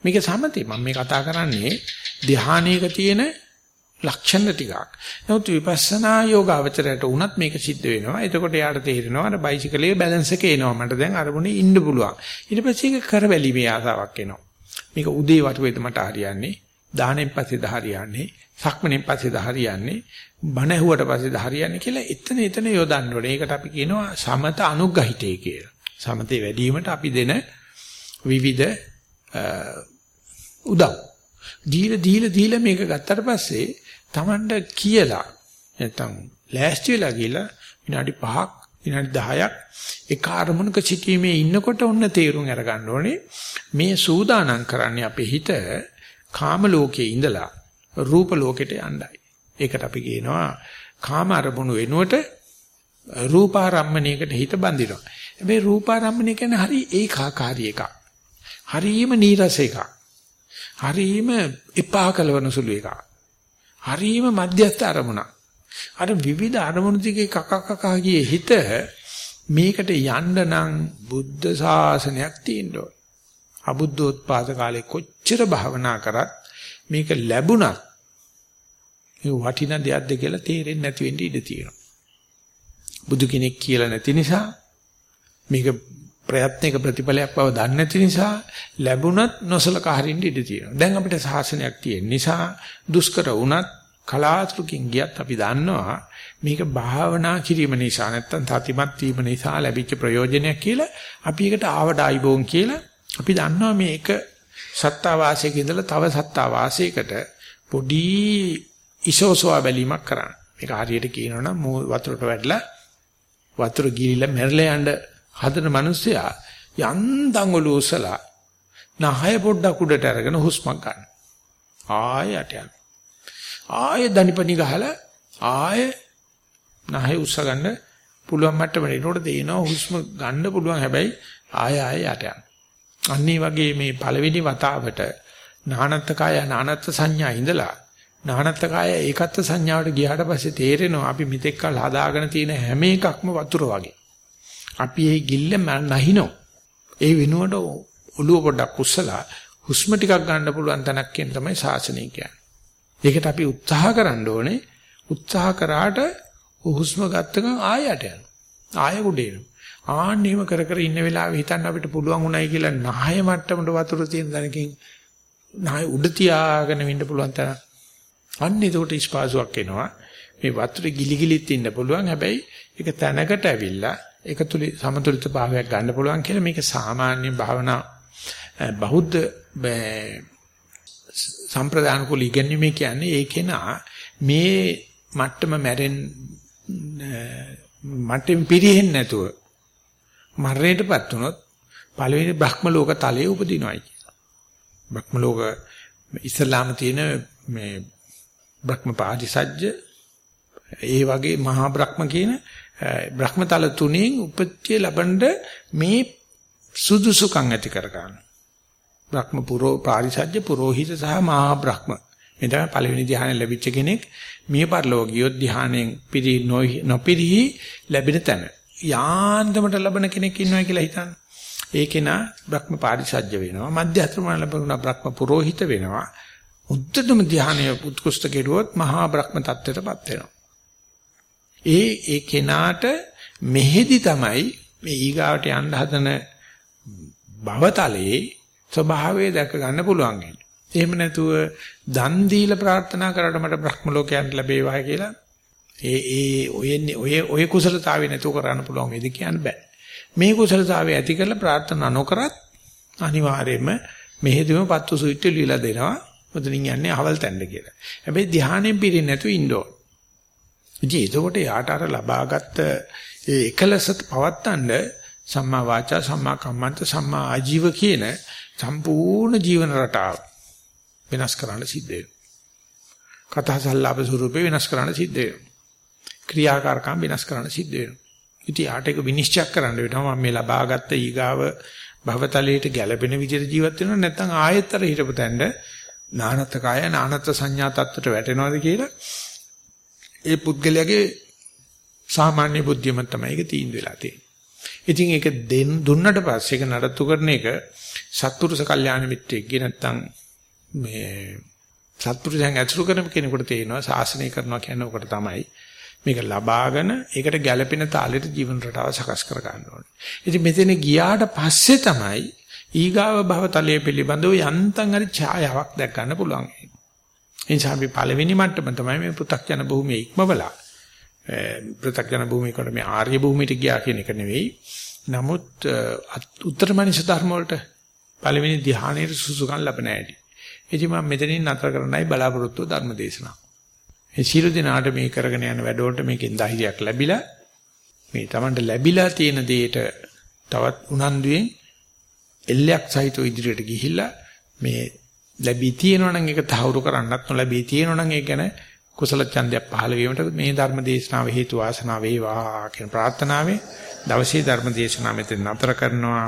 මේක සමතේ මම මේ කතා කරන්නේ ධානයක තියෙන ලක්ෂණ ටිකක්. නමුත් විපස්සනා යෝගාවචරයට උනත් මේක සිද්ධ වෙනවා. එතකොට යාට තේරෙනවා අර බයිසිකලයේ බැලන්ස් එක එනවා. මට දැන් අරමුණේ ඉන්න පුළුවන්. ඊට පස්සේ ඒක කරවැලීමේ ආසාවක් එනවා. මේක උදේ වටුවේද මට හරියන්නේ. දාහනෙන් පස්සේද හරියන්නේ. සක්මණෙන් පස්සේද හරියන්නේ. බණ ඇහුවට පස්සේද හරියන්නේ කියලා එතන එතන යොදන්න ඕනේ. ඒකට අපි කියනවා සමත අනුග්‍රහිතේ කියලා. සමතේ වැඩි වීමට අපි දෙන විවිධ උදව්. දීලා දීලා දීලා මේක ගත්තට පස්සේ Tamanට කියලා නැත්තම් ලෑස්ති වෙලා ගිහලා විනාඩි 5ක් විනාඩි 10ක් එක අරමුණක සිටීමේ ඉන්නකොට ඔන්න තේරුම් අරගන්න ඕනේ මේ සූදානම් කරන්නේ අපේ හිත කාම ලෝකයේ ඉඳලා රූප ලෝකෙට යන්නයි. ඒකට අපි කියනවා කාම අරමුණු වෙනුවට රූපාරම්මණයකට හිත බඳිනවා. හැබැයි රූපාරම්මණය කියන්නේ හරි ඒකාකාරී එකක්. හරිම නීරස එකක්. හරීම එපා කලවන සුළු එකක්. හරීම මධ්‍යස්ථ අරමුණක්. අර විවිධ අරමුණු දිගේ කක කක ගියේ හිත මේකට යන්න නම් බුද්ධ ශාසනයක් තියෙන්න ඕන. අබුද්ධෝත්පාද කාලේ කොච්චර භවනා කරත් මේක ලැබුණත් මේ වටිනා දෙයක්ද කියලා තේරෙන්නේ නැති වෙන්න ඉඩ තියෙනවා. බුදු කෙනෙක් කියලා නැති නිසා මේක ප්‍රයත්නයක ප්‍රතිඵලයක් බව දන්නේ නැති නිසා ලැබුණත් නොසලකා හරින්න ඉඩ තියෙනවා. දැන් අපිට ශාසනයක් තියෙන නිසා දුෂ්කර වුණත් කලාතුරකින් ගියත් අපි දන්නවා මේක භාවනා කිරීම නිසා නැත්තම් සතිමත් වීම නිසා ලැබිච්ච ප්‍රයෝජනයක් කියලා අපි ඒකට ආවඩායිබෝන් කියලා අපි දන්නවා මේක සත්තා වාසයක ඉඳලා තව සත්තා වාසයකට පොඩි ඉසෝසෝවා බැලීමක් කරන්න. මේක හරියට කියනවනම් වතුරට වැටලා වතුර ගිලිලා මැරලා යන්න හදන මිනිස්සයා යන්තම් ඔලු උසලා නහය පොඩ්ඩක් උඩට අරගෙන හුස්මක් ගන්න. ආයෙ යට යන. ආයෙ දනිපනි ගහලා ආයෙ නහය උස්ස ගන්න පුළුවන් මට්ටමට එනකොට දේනවා හුස්ම ගන්න පුළුවන් හැබැයි ආයෙ ආයෙ යට යන. අන්නේ වගේ මේ පළවෙනි වතාවට නානත්තකය නානත්ත් සංඥා ඉඳලා නානත්තකය ඒකත්ත් සංඥාවට ගියාට පස්සේ තේරෙනවා අපි මෙතෙක් කල් හදාගෙන තියෙන හැම එකක්ම වතුර වගේ. අපි ඒ ගිල්ල නැහිනෝ. ඒ වෙනුවට ඔළුව පොඩ්ඩක් උස්සලා හුස්ම ටිකක් ගන්න පුළුවන් තැනක් කියන තමයි ශාසනය කියන්නේ. ඒකට අපි උත්සාහ කරන්න ඕනේ. උත්සාහ කරාට හුස්ම ගත්තකම ආයයට යනවා. ආය උඩේන. ආන්නේම කර කර ඉන්න වෙලාවෙ හිතන්න අපිට පුළුවන් උනායි කියලා නහය මට්ටමට වතුර තියෙන තැනකින් නහය උඩ තියාගෙන ඉන්න පුළුවන් තැන. අන්න ඒකට ස්පාසුවක් එනවා. මේ වතුරේ ගිලි ගිලිත් ඉන්න පුළුවන්. හැබැයි ඒක තැනකට ඇවිල්ලා ඒක තුල සමතුලිත භාවයක් ගන්න පුළුවන් කියලා මේක සාමාන්‍ය භාවනා බෞද්ධ සම්ප්‍රදාන කුල ඉගෙනීමේ කියන්නේ ඒකේනා මේ මට්ටම මැරෙන් මට පිරෙහෙන්නේ නැතුව මරණයටපත් වුණොත් පළවෙනි බ්‍රහ්ම ලෝක තලයේ උපදිනවයි කියලා. බ්‍රහ්ම ලෝක ඉස්ලාම තියෙන මේ බ්‍රහ්ම පාටිසජ්ජ ඒ වගේ මහා බ්‍රහ්ම කියන බ්‍රහ්මතල තුනෙන් උපත්ති ලබනද මේ සුදුසුකම් ඇති කර ගන්න. බ්‍රහ්ම පුරෝ පාරිසජ්‍ය පුරෝහිත සහ මහා බ්‍රහ්ම. මේ තමයි පළවෙනි ධ්‍යානෙ ලැබිච්ච කෙනෙක් මිය පරලෝක ගියොත් ධ්‍යානෙන් පිරි නොපිරි ලැබෙන තැන. යාන්තමට ලබන කෙනෙක් ඉන්නවා කියලා හිතන්න. ඒ කෙනා බ්‍රහ්ම පාරිසජ්‍ය වෙනවා. මධ්‍යස්ථමන ලැබුණා බ්‍රහ්ම පුරෝහිත වෙනවා. උද්දතම ධ්‍යානය උත්කෘෂ්ඨ කෙරුවොත් මහා බ්‍රහ්ම தත්ත්වයටපත් වෙනවා. ඒ ඒ කෙනාට මෙහෙදි තමයි මේ ඊගාවට යන්න හදන භවතලයේ ස්වභාවය දැක ගන්න පුළුවන් වෙන්නේ. එහෙම නැතුව දන් දීලා ප්‍රාර්ථනා කරලා මට බ්‍රහ්ම ලෝකයන් ලැබේවා කියලා ඒ ඒ ඔයන්නේ ඔය ඔය කුසලතාවය නැතුව කරන්න පුළුවන් වේද කියන්න බෑ. මේ කුසලතාවය ඇති කරලා ප්‍රාර්ථනා නොකරත් අනිවාර්යයෙන්ම මෙහෙදිම පත්තු සුවිට්ටු লীලා දෙනවා. මුදලින් යන්නේ අවල් තැන්න කියලා. හැබැයි ධානයෙන් පිරෙන්නේ නැතුව ඉන්න ඕන. ඉතින් ඒකෝට යාට අර ලබාගත් ඒ එකලස පවත්තන්න සම්මා වාචා සම්මා කම්මන්ත සම්මා ආජීව කියන සම්පූර්ණ ජීවන රටාව වෙනස් කරන්න සිද්ධ වෙනවා. කතා සල්ලාප ස්වරූපේ වෙනස් කරන්න සිද්ධ වෙනවා. ක්‍රියාකාරකම් වෙනස් කරන්න සිද්ධ වෙනවා. ඉතින් ආට එක විනිශ්චය කරන්න වෙනවා මම මේ ලබාගත් ඊගාව භවතලයට ගැළපෙන විදිහට ජීවත් වෙනව නැත්නම් ආයෙත්තර හිටපු තැනට නානත්ත කාය නානත්ත සංඥා තත්ත්වයට වැටෙනවද කියලා ඒ පුද්ගලයාගේ සාමාන්‍ය බුද්ධියම තමයි ඒක තීන්දුව වෙලා තියෙන්නේ. ඉතින් ඒක දුන්නට පස්සේ ඒක නඩත්තු කරන එක සත්පුරුෂ කල්යාණ මිත්‍රයෙක්ගේ නැත්තම් මේ සත්පුරුෂයන් ඇසුරු කරන කෙනෙකුට තේරෙනවා ශාසනය කරනවා කියන්නේ ඔකට තමයි. මේක ලබාගෙන ඒකට ගැළපෙන තාලෙට ජීවන රටාව සකස් කර ගන්න ඕනේ. ඉතින් මෙතන ගියාට පස්සේ තමයි ඊගාව භවතලයේ පිළිබඳව යන්තම් හරි ඡායාවක් දැක් ගන්න පුළුවන්. ඒ නිසා අපි පළවෙනි මට්ටම තමයි මේ පෘථග්ජන භූමියේ ඉක්මවලා පෘථග්ජන භූමියකට මේ ආර්ය භූමියට ගියා කියන එක නෙවෙයි. නමුත් උත්තරමනිස ධර්ම වලට පළවෙනි ධ්‍යානයේ සුසුකම් ලැබෙන ඇති. ඉතින් මම මෙතනින් නතර කරන්නයි බලාපොරොත්තු ධර්ම දේශනාව. මේ සීල දිනාට මේ කරගෙන යන වැඩවලට මේකෙන් ධෛර්යයක් ලැබිලා මේ Tamanට ලැබිලා තියෙන දෙයට තවත් උනන්දුවෙන් එල්ලයක් සහිතව ඉදිරියට ගිහිල්ලා මේ ලැබී තියෙනවා නම් ඒක තහවුරු කරන්නත් නොලැබී තියෙනවා නම් ඒක ගැන කුසල ඡන්දයක් පහළ වීමට මේ ධර්ම දේශනාව හේතු වාසනා වේවා කියන ප්‍රාර්ථනාවෙන් දවසේ ධර්ම දේශනාව මෙතන නතර කරනවා.